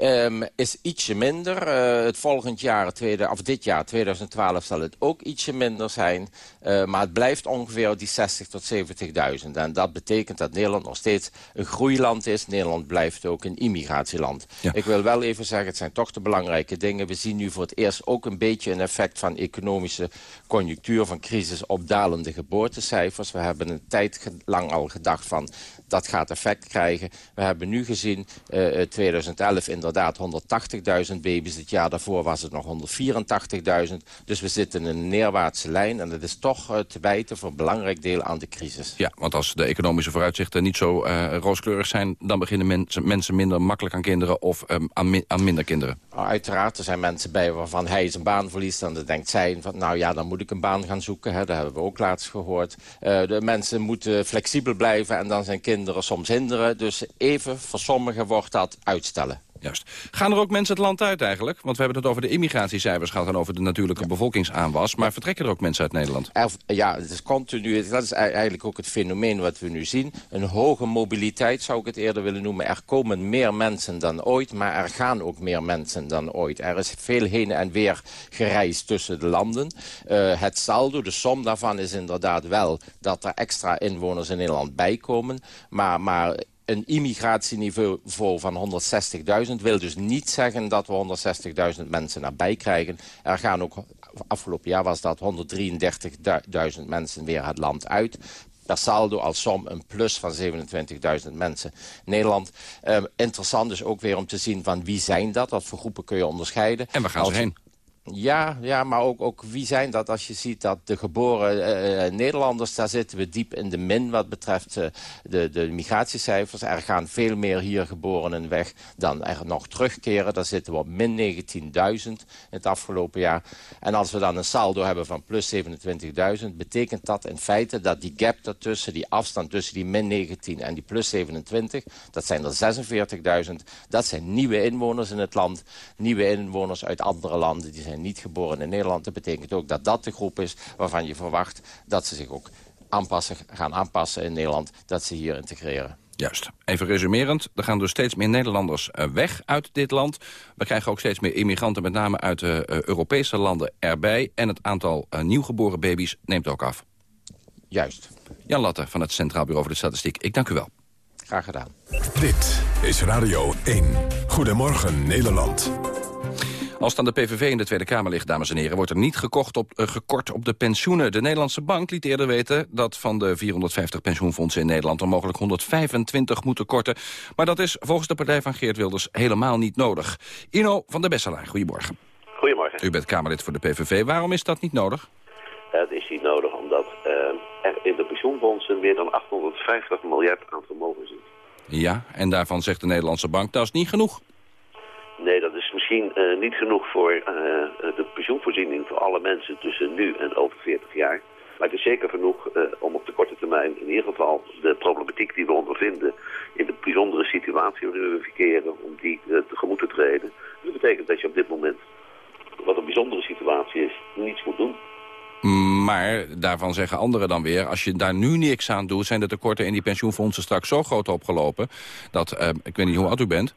Ehm, is ietsje minder. Eh, het volgend jaar, tweede, of dit jaar, 2012, zal het ook ietsje minder zijn. Uh, maar het blijft ongeveer die 60 tot 70.000. En dat betekent dat Nederland nog steeds een groeiland is. Nederland blijft ook een immigratieland. Ik wil wel even zeggen, het zijn toch de belangrijke dingen. We zien nu voor het eerst ook een beetje een effect van economische conjunctuur, van crisis op dalende geboortecijfers. We hebben een tijd lang al gedacht van dat gaat effect krijgen. We hebben nu gezien, uh, 2011 inderdaad 180.000 baby's. Het jaar daarvoor was het nog 184.000. Dus we zitten in een neerwaartse lijn. En dat is toch uh, te wijten voor een belangrijk deel aan de crisis. Ja, want als de economische vooruitzichten niet zo uh, rooskleurig zijn... dan beginnen mensen, mensen minder makkelijk aan kinderen of um, aan, mi aan, minder kinderen. Nou, uiteraard, er zijn mensen bij waarvan hij zijn baan verliest. En dan denkt zij, van, nou ja, dan moet ik een baan gaan zoeken. Hè. Dat hebben we ook laatst gehoord. De mensen moeten flexibel blijven en dan zijn kinderen soms hinderen. Dus even, voor sommigen wordt dat uitstellen. Juist. Gaan er ook mensen het land uit eigenlijk? Want we hebben het over de immigratiecijfers gehad... en over de natuurlijke bevolkingsaanwas. Maar vertrekken er ook mensen uit Nederland? Er, ja, het is continu. Dat is eigenlijk ook het fenomeen wat we nu zien. Een hoge mobiliteit zou ik het eerder willen noemen. Er komen meer mensen dan ooit, maar er gaan ook meer mensen dan ooit. Er is veel heen en weer gereisd tussen de landen. Uh, het saldo, de som daarvan is inderdaad wel... dat er extra inwoners in Nederland bijkomen. Maar, maar een immigratieniveau van 160.000 wil dus niet zeggen dat we 160.000 mensen erbij krijgen. Er gaan ook, afgelopen jaar was dat 133.000 mensen weer het land uit per saldo als som een plus van 27.000 mensen. Nederland, eh, interessant is ook weer om te zien van wie zijn dat, wat voor groepen kun je onderscheiden. En waar gaan ze heen? Ja, ja maar ook, ook wie zijn dat als je ziet dat de geboren uh, Nederlanders... daar zitten we diep in de min wat betreft uh, de, de migratiecijfers. Er gaan veel meer hier geborenen weg dan er nog terugkeren. Daar zitten we op min 19.000 in het afgelopen jaar. En als we dan een saldo hebben van plus 27.000... betekent dat in feite dat die gap ertussen, die afstand tussen die min 19 en die plus 27... dat zijn er 46.000, dat zijn nieuwe inwoners in het land. Nieuwe inwoners uit andere landen, die zijn niet geboren in Nederland. Dat betekent ook dat dat de groep is waarvan je verwacht dat ze zich ook aanpassen, gaan aanpassen in Nederland. Dat ze hier integreren. Juist. Even resumerend, er gaan dus steeds meer Nederlanders eh, weg uit dit land. We krijgen ook steeds meer immigranten, met name uit de uh, Europese landen, erbij. En het aantal uh, nieuwgeboren baby's neemt ook af. Juist. Jan Latte van het Centraal Bureau voor de Statistiek. Ik dank u wel. Graag gedaan. Dit is Radio 1. Goedemorgen Nederland. Als het aan de PVV in de Tweede Kamer ligt, dames en heren... wordt er niet gekocht op, uh, gekort op de pensioenen. De Nederlandse Bank liet eerder weten dat van de 450 pensioenfondsen in Nederland... er mogelijk 125 moeten korten. Maar dat is volgens de partij van Geert Wilders helemaal niet nodig. Ino van der Besselaar, goedemorgen. Goedemorgen. U bent Kamerlid voor de PVV. Waarom is dat niet nodig? Het is niet nodig omdat uh, er in de pensioenfondsen meer dan 850 miljard aan vermogen zit. Ja, en daarvan zegt de Nederlandse Bank dat is niet genoeg. Misschien uh, niet genoeg voor uh, de pensioenvoorziening voor alle mensen tussen nu en over 40 jaar. Maar het is zeker genoeg om op de korte termijn in ieder geval de problematiek die we ondervinden in de bijzondere situatie waarin we verkeren, om die tegemoet te treden. Dat betekent dat je op dit moment, wat een bijzondere situatie is, niets moet doen. Maar daarvan zeggen anderen dan weer... als je daar nu niks aan doet... zijn de tekorten in die pensioenfondsen straks zo groot opgelopen... dat, ik weet niet hoe oud u bent...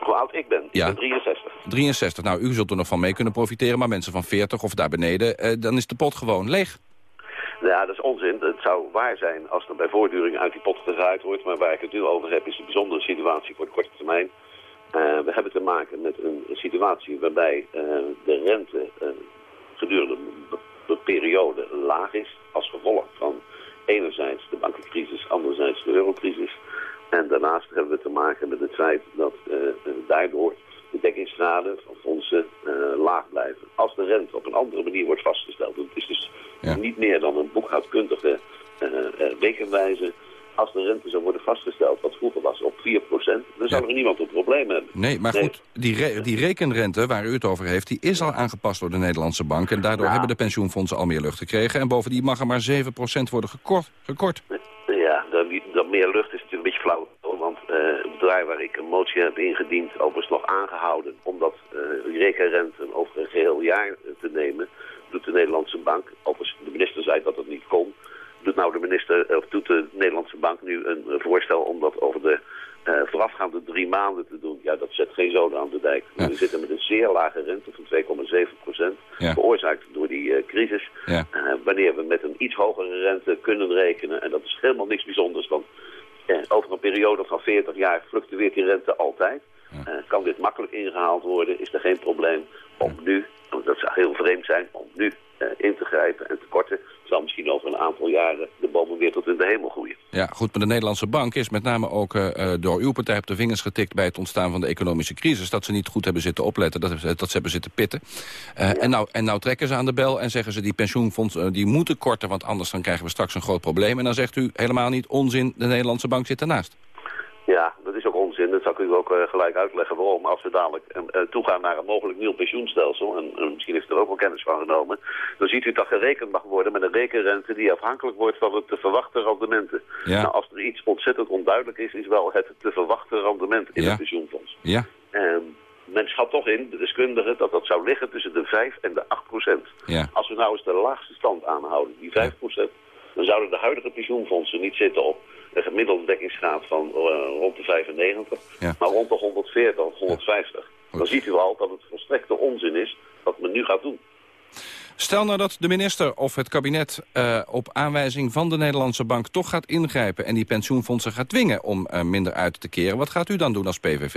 Hoe oud ik ben? Ja. Ik ben 63. 63. Nou, u zult er nog van mee kunnen profiteren, maar mensen van 40 of daar beneden, eh, dan is de pot gewoon leeg. Ja, dat is onzin. Het zou waar zijn als er bij voortduring uit die pot gegaaid wordt. Maar waar ik het nu over heb is een bijzondere situatie voor de korte termijn. Uh, we hebben te maken met een, een situatie waarbij uh, de rente uh, gedurende een periode laag is. Als gevolg van enerzijds de bankencrisis, anderzijds de eurocrisis. En daarnaast hebben we te maken met het feit dat uh, daardoor de dekkingsgraden van fondsen uh, laag blijven. Als de rente op een andere manier wordt vastgesteld, het is dus ja. niet meer dan een boekhoudkundige rekenwijze. Als de rente zou worden vastgesteld, wat vroeger was, op 4%, dan zou ja. er niemand een probleem hebben. Nee, maar nee. goed, die, re die rekenrente waar u het over heeft, die is al aangepast door de Nederlandse bank. En daardoor ja. hebben de pensioenfondsen al meer lucht gekregen. En bovendien mag er maar 7% worden gekort. gekort. Ja, dat, dat meer lucht is een beetje flauw. Want het bedrijf waar ik een motie heb ingediend, overigens nog aangehouden... om dat uh, die rekenrente over een geheel jaar te nemen, doet de Nederlandse bank. Overigens, de minister zei dat het niet kon. doet nou de minister, of doet de Nederlandse bank nu een voorstel om dat over de uh, voorafgaande drie maanden te doen. Ja, dat zet geen zoden aan de dijk. We zitten met een zeer lage rente van 2,7 procent. Veroorzaakt door die uh, crisis. Ja. Uh, wanneer we met een iets hogere rente kunnen rekenen. En dat is helemaal niks bijzonders. Want over een periode van 40 jaar fluctueert die rente altijd. kan dit makkelijk ingehaald worden. Is er geen probleem om nu, dat zou heel vreemd zijn, om nu in te grijpen en te korten zal misschien over een aantal jaren de bomen weer tot in de hemel groeien. Ja, goed, maar de Nederlandse bank is met name ook uh, door uw partij op de vingers getikt... bij het ontstaan van de economische crisis. Dat ze niet goed hebben zitten opletten, dat, dat ze hebben zitten pitten. Uh, en, nou, en nou trekken ze aan de bel en zeggen ze die pensioenfondsen die moeten korten... want anders dan krijgen we straks een groot probleem. En dan zegt u helemaal niet onzin, de Nederlandse bank zit ernaast. Ja, dat is ook. Dat zal ik u ook uh, gelijk uitleggen waarom. Als we dadelijk uh, toegaan naar een mogelijk nieuw pensioenstelsel, en, en misschien heeft u er ook wel kennis van genomen, dan ziet u dat gerekend mag worden met een rekenrente die afhankelijk wordt van het te verwachten rendementen. Ja. Nou, als er iets ontzettend onduidelijk is, is wel het te verwachten rendement in Ja. het pensioenfonds. Ja, En men schat toch in, de deskundigen, dat dat zou liggen tussen de 5 en de 8 procent. ja. Als we nou eens de laagste stand aanhouden, die 5 procent, dan zouden de huidige pensioenfondsen niet zitten op een gemiddelde dekkingsgraad van eh, rond de 95, Ja. maar rond de 140 of 150. Dan ziet u al dat het volstrekte onzin is wat men nu gaat doen. Stel nou dat de minister of het kabinet eh, op aanwijzing van de Nederlandse bank... toch gaat ingrijpen en die pensioenfondsen gaat dwingen om minder uit te keren. Wat gaat u dan doen als PVV?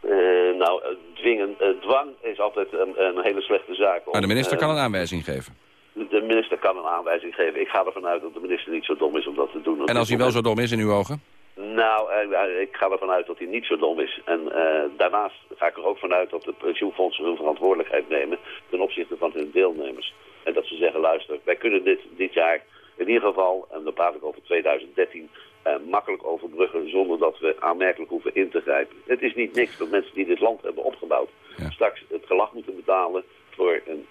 Eh, nou, dwingen, dwang is altijd een, een hele slechte zaak. om, Maar de minister kan een aanwijzing geven. De minister kan een aanwijzing geven. Ik ga ervan uit dat de minister niet zo dom is om dat te doen. En als hij wel zo dom is in uw ogen? Nou, eh, ik ga ervan uit dat hij niet zo dom is. En eh, daarnaast ga ik er ook vanuit dat de pensioenfondsen hun verantwoordelijkheid nemen ten opzichte van hun deelnemers. En dat ze zeggen, luister, wij kunnen dit, dit jaar in ieder geval, en dan praat ik over 2013, eh, makkelijk overbruggen zonder dat we aanmerkelijk hoeven in te grijpen. Het is niet niks dat mensen die dit land hebben opgebouwd straks het gelag moeten betalen voor een...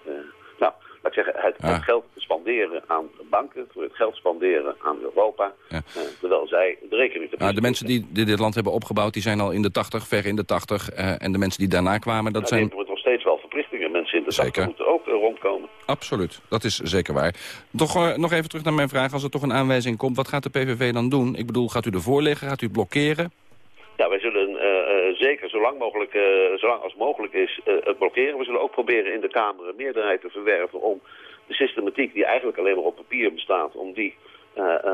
nou, laat ik zeggen, het, het geld spanderen aan banken, voor het geld spanderen aan Europa, eh, terwijl zij de rekening te Nou, de mensen die die dit land hebben opgebouwd, die zijn al in de 80, ver in de 80. eh, en de mensen die daarna kwamen, dat Nou, zijn... hebben nog steeds wel verplichtingen. Mensen in de Zeker. moeten ook eh, rondkomen. Absoluut, dat is zeker waar. Toch nog even terug naar mijn vraag. Als er toch een aanwijzing komt, wat gaat de PVV dan doen? Ik bedoel, gaat u ervoor liggen? Gaat u blokkeren? Ja, wij zullen zeker zo lang, mogelijk, eh, zolang als mogelijk is eh, het blokkeren. We zullen ook proberen in de Kamer een meerderheid te verwerven om de systematiek die eigenlijk alleen maar op papier bestaat, om die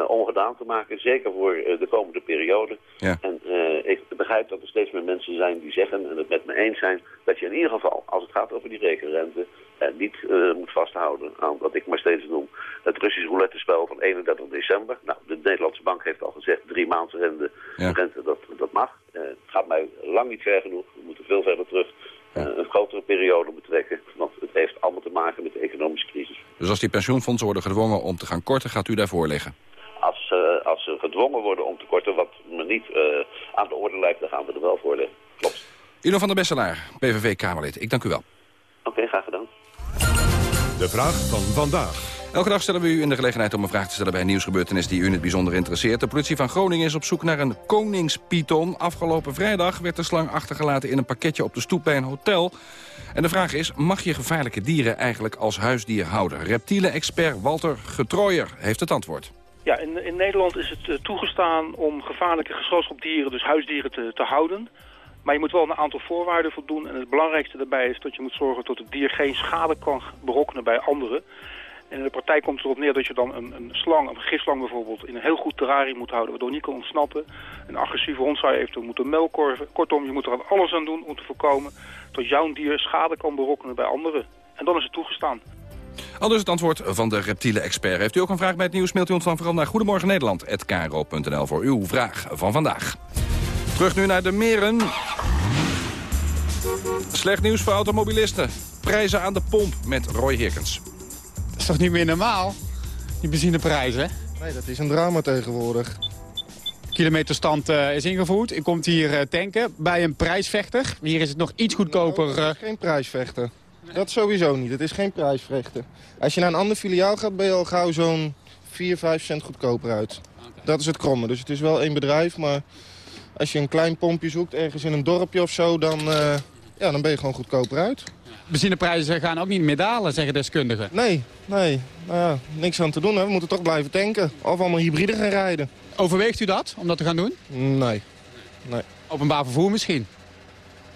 ongedaan te maken. Zeker voor eh, de komende periode. Ja. En eh, ik begrijp dat er steeds meer mensen zijn die zeggen en het met me eens zijn dat je in ieder geval, als het gaat over die rekenrente, eh, niet eh, moet vasthouden aan wat ik maar steeds noem het Russisch roulette-spel van 31 december. Nou, de Nederlandse bank heeft al gezegd drie maanden rente, rente dat, dat mag. Eh, het gaat mij lang niet ver genoeg. We moeten veel verder terug eh, een grotere periode betrekken. Want het heeft allemaal te maken met de economische crisis. Dus als die pensioenfondsen worden gedwongen om te gaan korten, gaat u daarvoor liggen? Als, eh, als ze gedwongen worden om te korten, wat me niet eh, aan de orde lijkt, dan gaan we er wel voor liggen. Klopt. Ilo van der Besselaar, PVV-Kamerlid. Ik dank u wel. Oké, graag gedaan. De vraag van vandaag. Elke dag stellen we u in de gelegenheid om een vraag te stellen bij een nieuwsgebeurtenis die u in het bijzonder interesseert. De politie van Groningen is op zoek naar een koningspython. Afgelopen vrijdag werd de slang achtergelaten in een pakketje op de stoep bij een hotel. En de vraag is, mag je gevaarlijke dieren eigenlijk als huisdier houden? Reptielen-expert Walter Getrooier heeft het antwoord. Ja, in, in Nederland is het eh, toegestaan om gevaarlijke geslachtsopdieren, dus huisdieren, te, te houden. Maar je moet wel een aantal voorwaarden voldoen. En het belangrijkste daarbij is dat je moet zorgen dat het dier geen schade kan berokkenen bij anderen. En in de praktijk komt het erop neer dat je dan een, een slang, een gisslang bijvoorbeeld, in een heel goed terrarium moet houden, waardoor niet kan ontsnappen. Een agressieve hond zou je eventueel moeten melkorven. Kortom, je moet er alles aan doen om te voorkomen dat jouw dier schade kan berokkenen bij anderen. En dan is het toegestaan. Al dus het antwoord van de reptielen-expert. Heeft u ook een vraag bij het nieuws, mailt u ons dan vooral naar Goedemorgen Nederland@kro.nl voor uw vraag van vandaag. Terug nu naar de meren. Slecht nieuws voor automobilisten. Prijzen aan de pomp met Roy Hirkens. Toch niet meer normaal? Die benzineprijzen. Nee, dat is een drama tegenwoordig. Kilometerstand eh, is ingevoerd. U komt hier eh, tanken bij een prijsvechter. Hier is het nog iets goedkoper. Nou, het is geen prijsvechter. Dat sowieso niet. Het is geen prijsvechter. Als je naar een ander filiaal gaat, ben je al gauw zo'n 4, 5 cent goedkoper uit. Dat is het kromme. Dus het is wel één bedrijf, maar als je een klein pompje zoekt ergens in een dorpje of zo, dan, eh, ja, dan ben je gewoon goedkoper uit. Benzineprijzen gaan ook niet meer dalen, zeggen deskundigen. Nee, nee. Nou ja, niks aan te doen. Hè. We moeten toch blijven tanken. Of allemaal hybride gaan rijden. Overweegt u dat, om dat te gaan doen? Nee. nee. Openbaar vervoer misschien?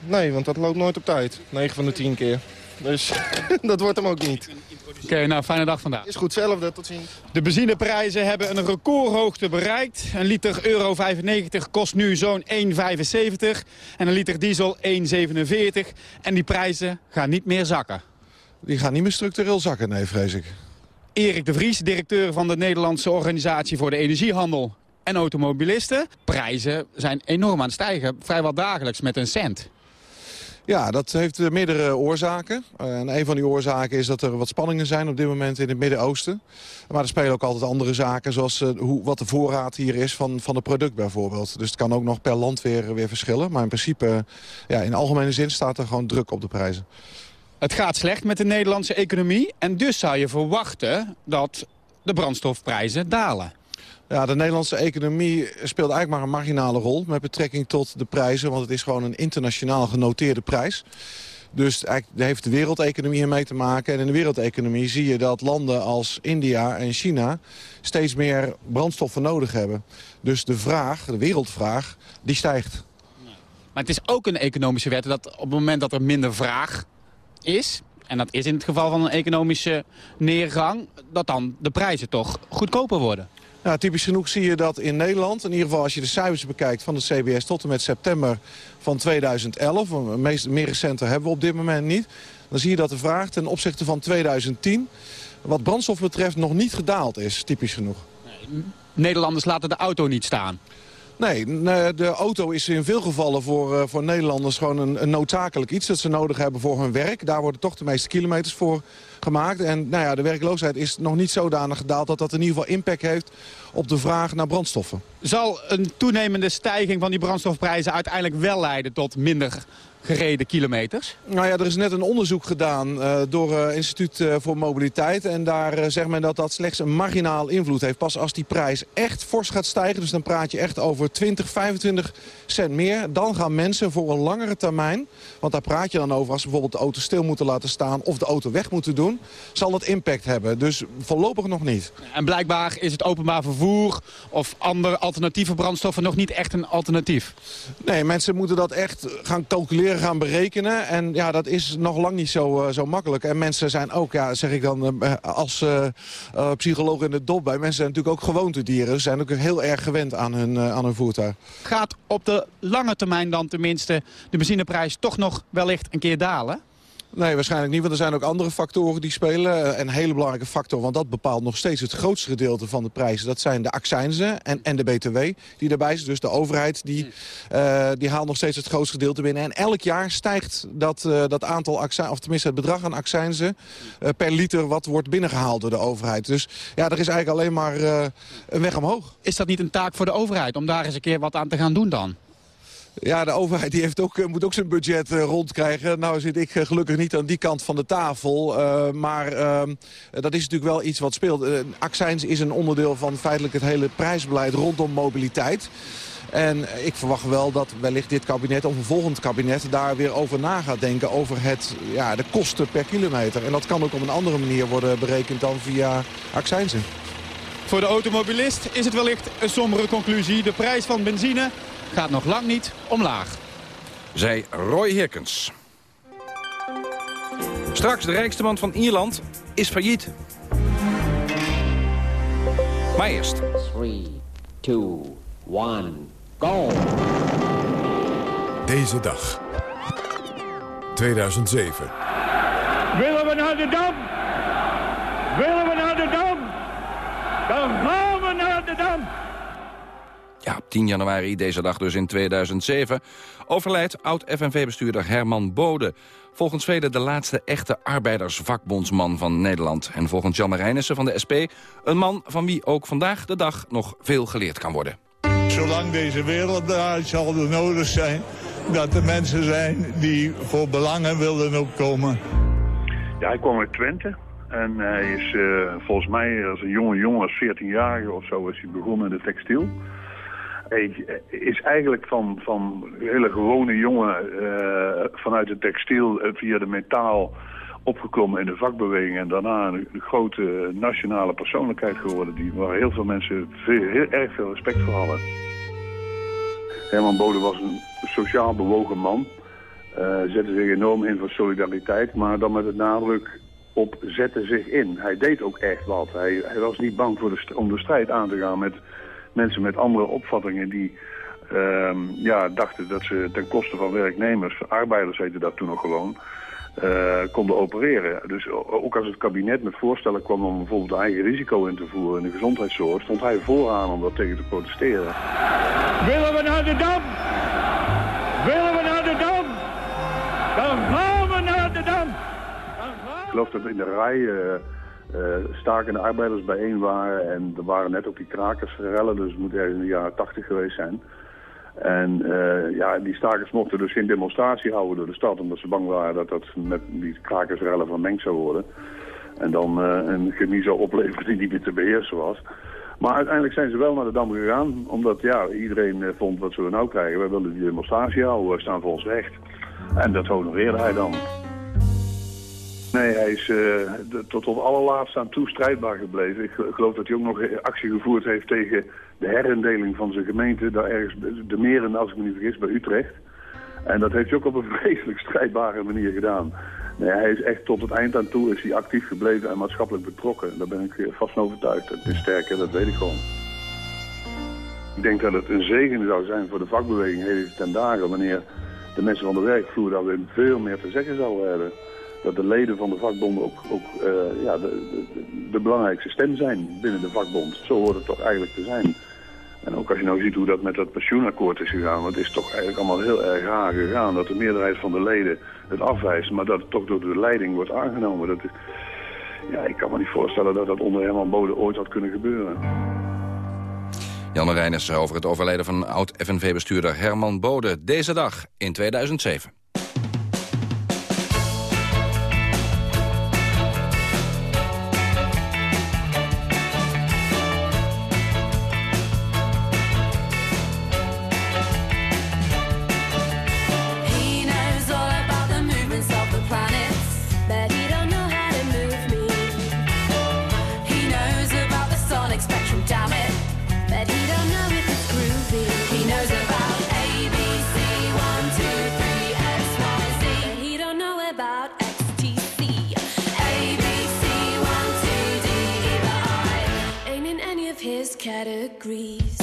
Nee, want dat loopt nooit op tijd. 9 van de 10 keer. Dus dat wordt hem ook niet. Oké, nou, fijne dag vandaag. Is goed, zelfde. Tot ziens. De benzineprijzen hebben een recordhoogte bereikt. Een liter euro 95 kost nu zo'n 1,75. En een liter diesel 1,47. En die prijzen gaan niet meer zakken. Die gaan niet meer structureel zakken, nee, vrees ik. Erik de Vries, directeur van de Nederlandse Organisatie voor de Energiehandel en Automobilisten. Prijzen zijn enorm aan het stijgen, vrijwel dagelijks met een cent. Ja, dat heeft eh, meerdere oorzaken. Uh, en een van die oorzaken is dat er wat spanningen zijn op dit moment in het Midden-Oosten. Maar er spelen ook altijd andere zaken, zoals uh, hoe, wat de voorraad hier is van, van het product bijvoorbeeld. Dus het kan ook nog per land weer, weer verschillen. Maar in principe, ja, in algemene zin staat er gewoon druk op de prijzen. Het gaat slecht met de Nederlandse economie. En dus zou je verwachten dat de brandstofprijzen dalen. Ja, de Nederlandse economie speelt eigenlijk maar een marginale rol... met betrekking tot de prijzen, want het is gewoon een internationaal genoteerde prijs. Dus eigenlijk heeft de wereldeconomie hiermee te maken. En in de wereldeconomie zie je dat landen als India en China... steeds meer brandstoffen nodig hebben. Dus de vraag, de wereldvraag, die stijgt. Maar het is ook een economische wet dat op het moment dat er minder vraag is... en dat is in het geval van een economische neergang... dat dan de prijzen toch goedkoper worden. Nou, typisch genoeg zie je dat in Nederland, in ieder geval als je de cijfers bekijkt van de CBS tot en met september van 2011, meest, meer recenter hebben we op dit moment niet, dan zie je dat de vraag ten opzichte van 2010, wat brandstof betreft, nog niet gedaald is, typisch genoeg. Nee, Nederlanders laten de auto niet staan. Nee, de auto is in veel gevallen voor, uh, voor Nederlanders gewoon een, een, noodzakelijk iets dat ze nodig hebben voor hun werk. Daar worden toch de meeste kilometers voor gemaakt. En nou ja, de werkloosheid is nog niet zodanig gedaald dat dat in ieder geval impact heeft op de vraag naar brandstoffen. Zal een toenemende stijging van die brandstofprijzen uiteindelijk wel leiden tot minder gereden kilometers? Nou ja, er is net een onderzoek gedaan uh, door het uh, Instituut uh, voor Mobiliteit. En daar zegt men dat dat slechts een marginaal invloed heeft. Pas als die prijs echt fors gaat stijgen, dus dan praat je echt over 20, 25 cent meer. Dan gaan mensen voor een langere termijn, want daar praat je dan over als ze bijvoorbeeld de auto stil moeten laten staan of de auto weg moeten doen, zal dat impact hebben. Dus voorlopig nog niet. En blijkbaar is het openbaar vervoer of andere alternatieve brandstoffen nog niet echt een alternatief. Nee, mensen moeten dat echt gaan calculeren gaan berekenen. En ja, dat is nog lang niet zo, uh, zo makkelijk. En mensen zijn ook, ja, zeg ik dan uh, als uh, psycholoog in de dop bij... mensen zijn natuurlijk ook gewoontedieren. Ze zijn ook heel erg gewend aan hun, aan hun voertuig. Gaat op de lange termijn dan tenminste de benzineprijs toch nog wellicht een keer dalen? Nee, waarschijnlijk niet, want er zijn ook andere factoren die spelen. Een hele belangrijke factor, want dat bepaalt nog steeds het grootste gedeelte van de prijzen. Dat zijn de accijnzen en, en de btw die daarbij zijn. Dus de overheid die, uh, die haalt nog steeds het grootste gedeelte binnen. En elk jaar stijgt dat, uh, dat aantal accijnzen, of tenminste het bedrag aan accijnzen uh, per liter wat wordt binnengehaald door de overheid. Dus ja, er is eigenlijk alleen maar een weg omhoog. Is dat niet een taak voor de overheid om daar eens een keer wat aan te gaan doen dan? Ja, de overheid die heeft ook, moet ook zijn budget uh, rondkrijgen. Nou zit ik uh, gelukkig niet aan die kant van de tafel. Maar dat is natuurlijk wel iets wat speelt. accijns is een onderdeel van feitelijk het hele prijsbeleid rondom mobiliteit. En ik verwacht wel dat wellicht dit kabinet of een volgend kabinet daar weer over na gaat denken. Over het, ja, de kosten per kilometer. En dat kan ook op een andere manier worden berekend dan via accijnsen. Voor de automobilist is het wellicht een sombere conclusie. De prijs van benzine gaat nog lang niet omlaag. Zij Roy Hirkens. Straks de rijkste man van Ierland is failliet. Maar eerst. 3, 2, 1, go! Deze dag. 2007. Willen we naar de Dam? Willen we naar de Dam? Dan gaan we naar de Dam! Ja, op 10 januari, deze dag dus in 2007, overlijdt oud-FNV-bestuurder Herman Bode. Volgens velen de laatste echte arbeidersvakbondsman van Nederland. En volgens Jan Marijnissen van de SP een man van wie ook vandaag de dag nog veel geleerd kan worden. Zolang deze wereld draait zal er nodig zijn dat er mensen zijn die voor belangen willen opkomen. Ja, hij kwam uit Twente. En hij is uh, volgens mij als een jonge jongen, als 14-jarige of zo, is hij begonnen in de textiel. Is eigenlijk van, van hele gewone jongen eh, vanuit het textiel eh, via de metaal opgekomen in de vakbeweging en daarna een, grote nationale persoonlijkheid geworden die, waar heel veel mensen heel erg veel respect voor hadden. Herman Bode was een sociaal bewogen man, uh, zette zich enorm in voor solidariteit, maar dan met het nadruk op zette zich in. Hij deed ook echt wat. Hij, hij was niet bang voor de, om de strijd aan te gaan met mensen met andere opvattingen die ehm, ja, dachten dat ze ten koste van werknemers, arbeiders heette dat toen nog gewoon, uh, konden opereren. Dus ook als het kabinet met voorstellen kwam om bijvoorbeeld eigen risico in te voeren in de gezondheidszorg, stond hij vooraan om dat tegen te protesteren. Willen we naar de Dam? Willen we naar de Dam? Dan gaan we naar de Dam! Ik geloof dat in de rij uh, stakende arbeiders bijeen waren. En er waren net ook die krakersrellen, dus het moet ergens in de jaren tachtig geweest zijn. En uh, ja, die stakers mochten dus geen demonstratie houden door de stad... omdat ze bang waren dat dat met die krakersrellen vermengd zou worden. En dan een chemie zou opleveren die niet meer te beheersen was. Maar uiteindelijk zijn ze wel naar de Dam gegaan, omdat ja, iedereen vond wat ze we nou krijgen. Wij willen die demonstratie houden, we staan voor ons recht. En dat honoreerde hij dan. Nee, hij is uh, tot op allerlaatste aan toe strijdbaar gebleven. Ik geloof dat hij ook nog actie gevoerd heeft tegen de herindeling van zijn gemeente. Daar ergens de meren, als ik me niet vergis, bij Utrecht. En dat heeft hij ook op een vreselijk strijdbare manier gedaan. Nee, hij is echt tot het eind aan toe is actief gebleven en maatschappelijk betrokken. Daar ben ik vast van overtuigd. Het is sterker, dat weet ik gewoon. Ik denk dat het een zegen zou zijn voor de vakbeweging heden ten dagen... wanneer de mensen van de werkvloer daar weer veel meer te zeggen zouden hebben dat de leden van de vakbonden ook, ook uh, ja, de, de, de, belangrijkste stem zijn binnen de vakbond. Zo hoort het toch eigenlijk te zijn. En ook als je nou ziet hoe dat met dat pensioenakkoord is gegaan, want het is toch eigenlijk allemaal heel erg raar gegaan dat de meerderheid van de leden het afwijst, maar dat het toch door de leiding wordt aangenomen. Dat ja, ik kan me niet voorstellen dat dat onder Herman Bode ooit had kunnen gebeuren. Jan Reiners over het overlijden van oud-FNV-bestuurder Herman Bode deze dag in 2007. that agrees.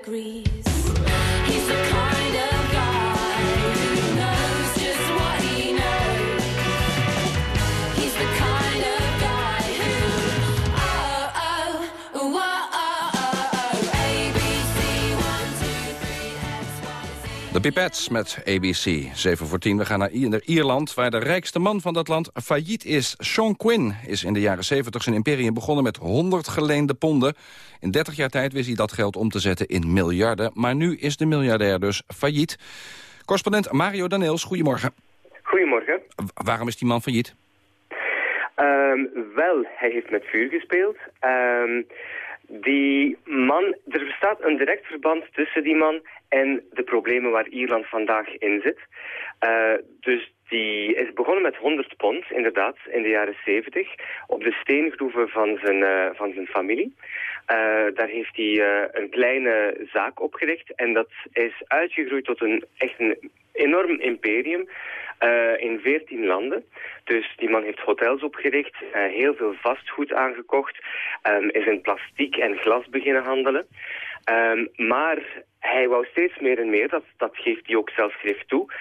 agrees. De Pipettes met ABC, 7 voor 10. We gaan naar Ierland, waar de rijkste man van dat land failliet is. Sean Quinn is in de jaren 70 zijn imperium begonnen met 100 geleende ponden. In 30 jaar tijd wist hij dat geld om te zetten in miljarden. Maar nu is de miljardair dus failliet. Correspondent Mario Daneels, goedemorgen. Goedemorgen. waarom is die man failliet? Um, wel, hij heeft met vuur gespeeld. Um, die man, er bestaat een direct verband tussen die man en de problemen waar Ierland vandaag in zit. Uh, dus die is begonnen met 100 pond, inderdaad, in de jaren 70, op de steengroeven van zijn, uh, van zijn familie. Uh, daar heeft hij een kleine zaak opgericht en dat is uitgegroeid tot een echt een enorm imperium in 14 landen. Dus die man heeft hotels opgericht, heel veel vastgoed aangekocht, um, is in plastiek en glas beginnen handelen. Ehm, maar hij wou steeds meer en meer, dat, dat geeft hij ook zelf schrift toe.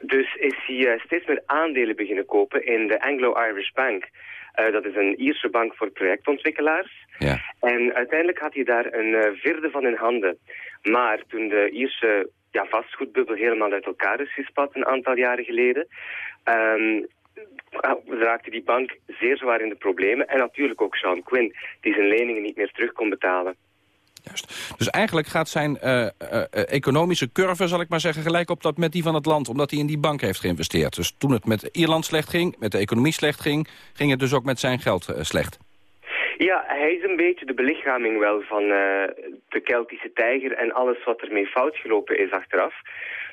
Dus is hij eh, steeds meer aandelen beginnen kopen in de Anglo-Irish Bank. Eh, dat is een Ierse bank voor projectontwikkelaars. Ja. En uiteindelijk had hij daar een eh, vierde van in handen. Maar toen de Ierse ja, vastgoedbubbel helemaal uit elkaar is gespat een aantal jaren geleden... ehm, raakte die bank zeer zwaar in de problemen. En natuurlijk ook Sean Quinn, die zijn leningen niet meer terug kon betalen. Dus eigenlijk gaat zijn eh, eh, economische curve, zal ik maar zeggen, gelijk op dat met die van het land. Omdat hij in die bank heeft geïnvesteerd. Dus toen het met Ierland slecht ging, met de economie slecht ging, ging het dus ook met zijn geld eh, slecht. Ja, hij is een beetje de belichaming wel van eh, de Keltische tijger en alles wat ermee fout gelopen is achteraf.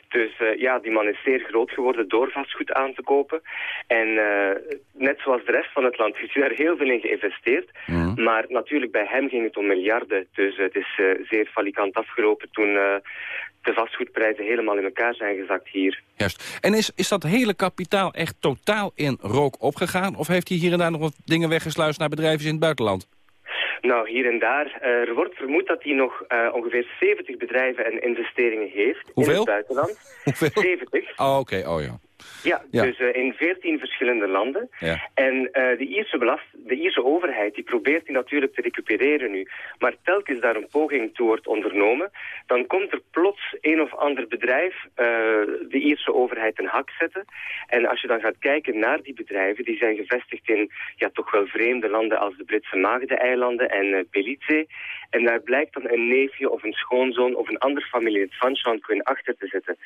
Dus eh, ja, die man is zeer groot geworden door vastgoed aan te kopen. En eh, net zoals de rest van het land is hij daar heel veel in geïnvesteerd. Maar natuurlijk bij hem ging het om miljarden. Dus het is eh, zeer falikant afgelopen toen de vastgoedprijzen helemaal in elkaar zijn gezakt hier. Juist. En is, is dat hele kapitaal echt totaal in rook opgegaan? Of heeft hij hier en daar nog wat dingen weggesluist naar bedrijven in het buitenland? Nou, hier en daar. eh, er wordt vermoed dat hij nog eh, ongeveer 70 bedrijven en investeringen heeft in het buitenland. Hoeveel? 70. Oh, oké. Oh, ja. Ja, Ja. dus eh, in 14 verschillende landen. Ja. En eh, de, Ierse belast de Ierse overheid die probeert die natuurlijk te recupereren nu. Maar telkens daar een poging toe wordt ondernomen, dan komt er plots een of ander bedrijf eh, de Ierse overheid een hak zetten. En als je dan gaat kijken naar die bedrijven, die zijn gevestigd in ja, toch wel vreemde landen als de Britse Maagdeneilanden en Belize. En daar blijkt dan een neefje of een schoonzoon of een ander familielid van Sean Quinn achter te zitten.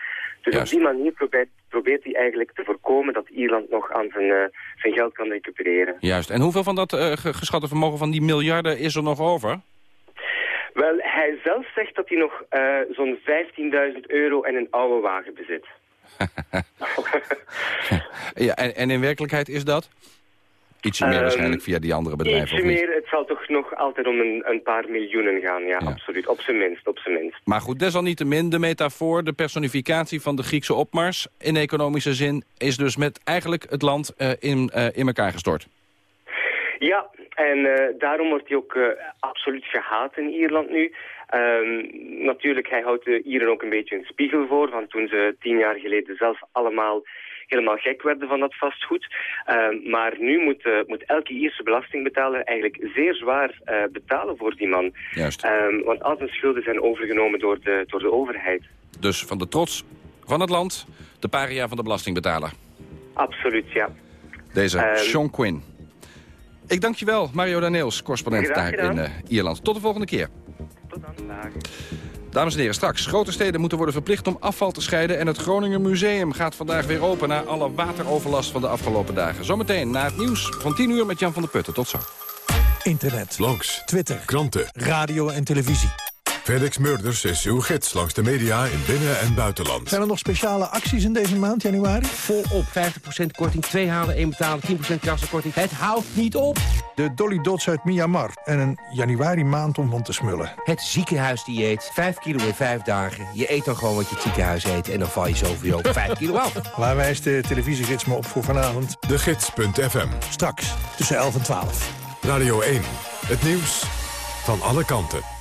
Dus op die manier probeert, probeert hij eigenlijk te voorkomen dat Ierland nog aan zijn, eh, zijn geld kan recupereren. Juist. En hoeveel van dat eh, ge- geschatte vermogen van die miljarden is er nog over? Wel, hij zelf zegt dat hij nog eh, zo'n 15.000 euro en een oude wagen bezit. Ja, en, en in werkelijkheid is dat? Ietsje meer Ehm, waarschijnlijk via die andere bedrijven, Ietsje meer, het zal toch nog altijd om een, een paar miljoenen gaan, ja, absoluut. Op zijn minst, op zijn minst. Maar goed, desalniettemin, de metafoor, de personificatie van de Griekse opmars... in economische zin is dus met eigenlijk het land eh, in, eh, in elkaar gestort. Ja, en eh, daarom wordt hij ook absoluut gehaat in Ierland nu. Ehm, natuurlijk, hij houdt de Ieren ook een beetje een spiegel voor, want toen ze tien jaar geleden zelf allemaal helemaal gek werden van dat vastgoed. Ehm, maar nu moet, eh, moet elke Ierse belastingbetaler eigenlijk zeer zwaar eh, betalen voor die man. Juist. Ehm, want al zijn schulden zijn overgenomen door de, door de overheid. Dus van de trots van het land, de paria van de belastingbetaler. Absoluut, ja. Deze Ehm, Sean Quinn. Ik dank je wel, Mario Daneels, correspondent daar in eh, Ierland. Tot de volgende keer. Tot dan, dag. Dames en heren, straks. Grote steden moeten worden verplicht om afval te scheiden... en het Groningen Museum gaat vandaag weer open... na alle wateroverlast van de afgelopen dagen. Zometeen na het nieuws van 10 uur met Jan van der Putten. Tot zo. Internet. Langs. Twitter. Kranten. Radio en televisie. Felix Murders is uw gids langs de media in binnen- en buitenland. Zijn er nog speciale acties in deze maand, januari? Volop 50% korting, 2 halen, 1 betalen, 10% kassenkorting. Het houdt niet op. De Dolly Dots uit Myanmar. En een januari maand om van te smullen. Het ziekenhuisdieet. 5 kilo in 5 dagen. Je eet dan gewoon wat je het ziekenhuis eet. En dan val je zoveel op 5 kilo af. Waar wijst de televisiegids me op voor vanavond? De Gids.fm. Straks, tussen 11 en 12. Radio 1. Het nieuws van alle kanten.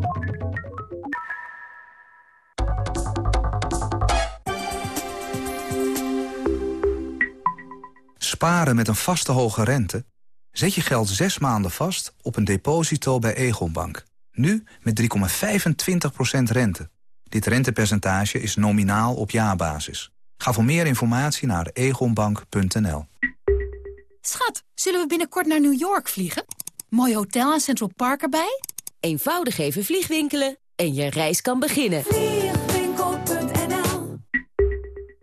Sparen met een vaste hoge rente? Zet je geld zes maanden vast op een deposito bij Egonbank. Nu met 3,25% rente. Dit rentepercentage is nominaal op jaarbasis. Ga voor meer informatie naar egonbank.nl. Schat, zullen we binnenkort naar New York vliegen? Mooi hotel en Central Park erbij? Eenvoudig even vliegwinkelen en je reis kan beginnen.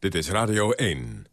Dit is Radio 1.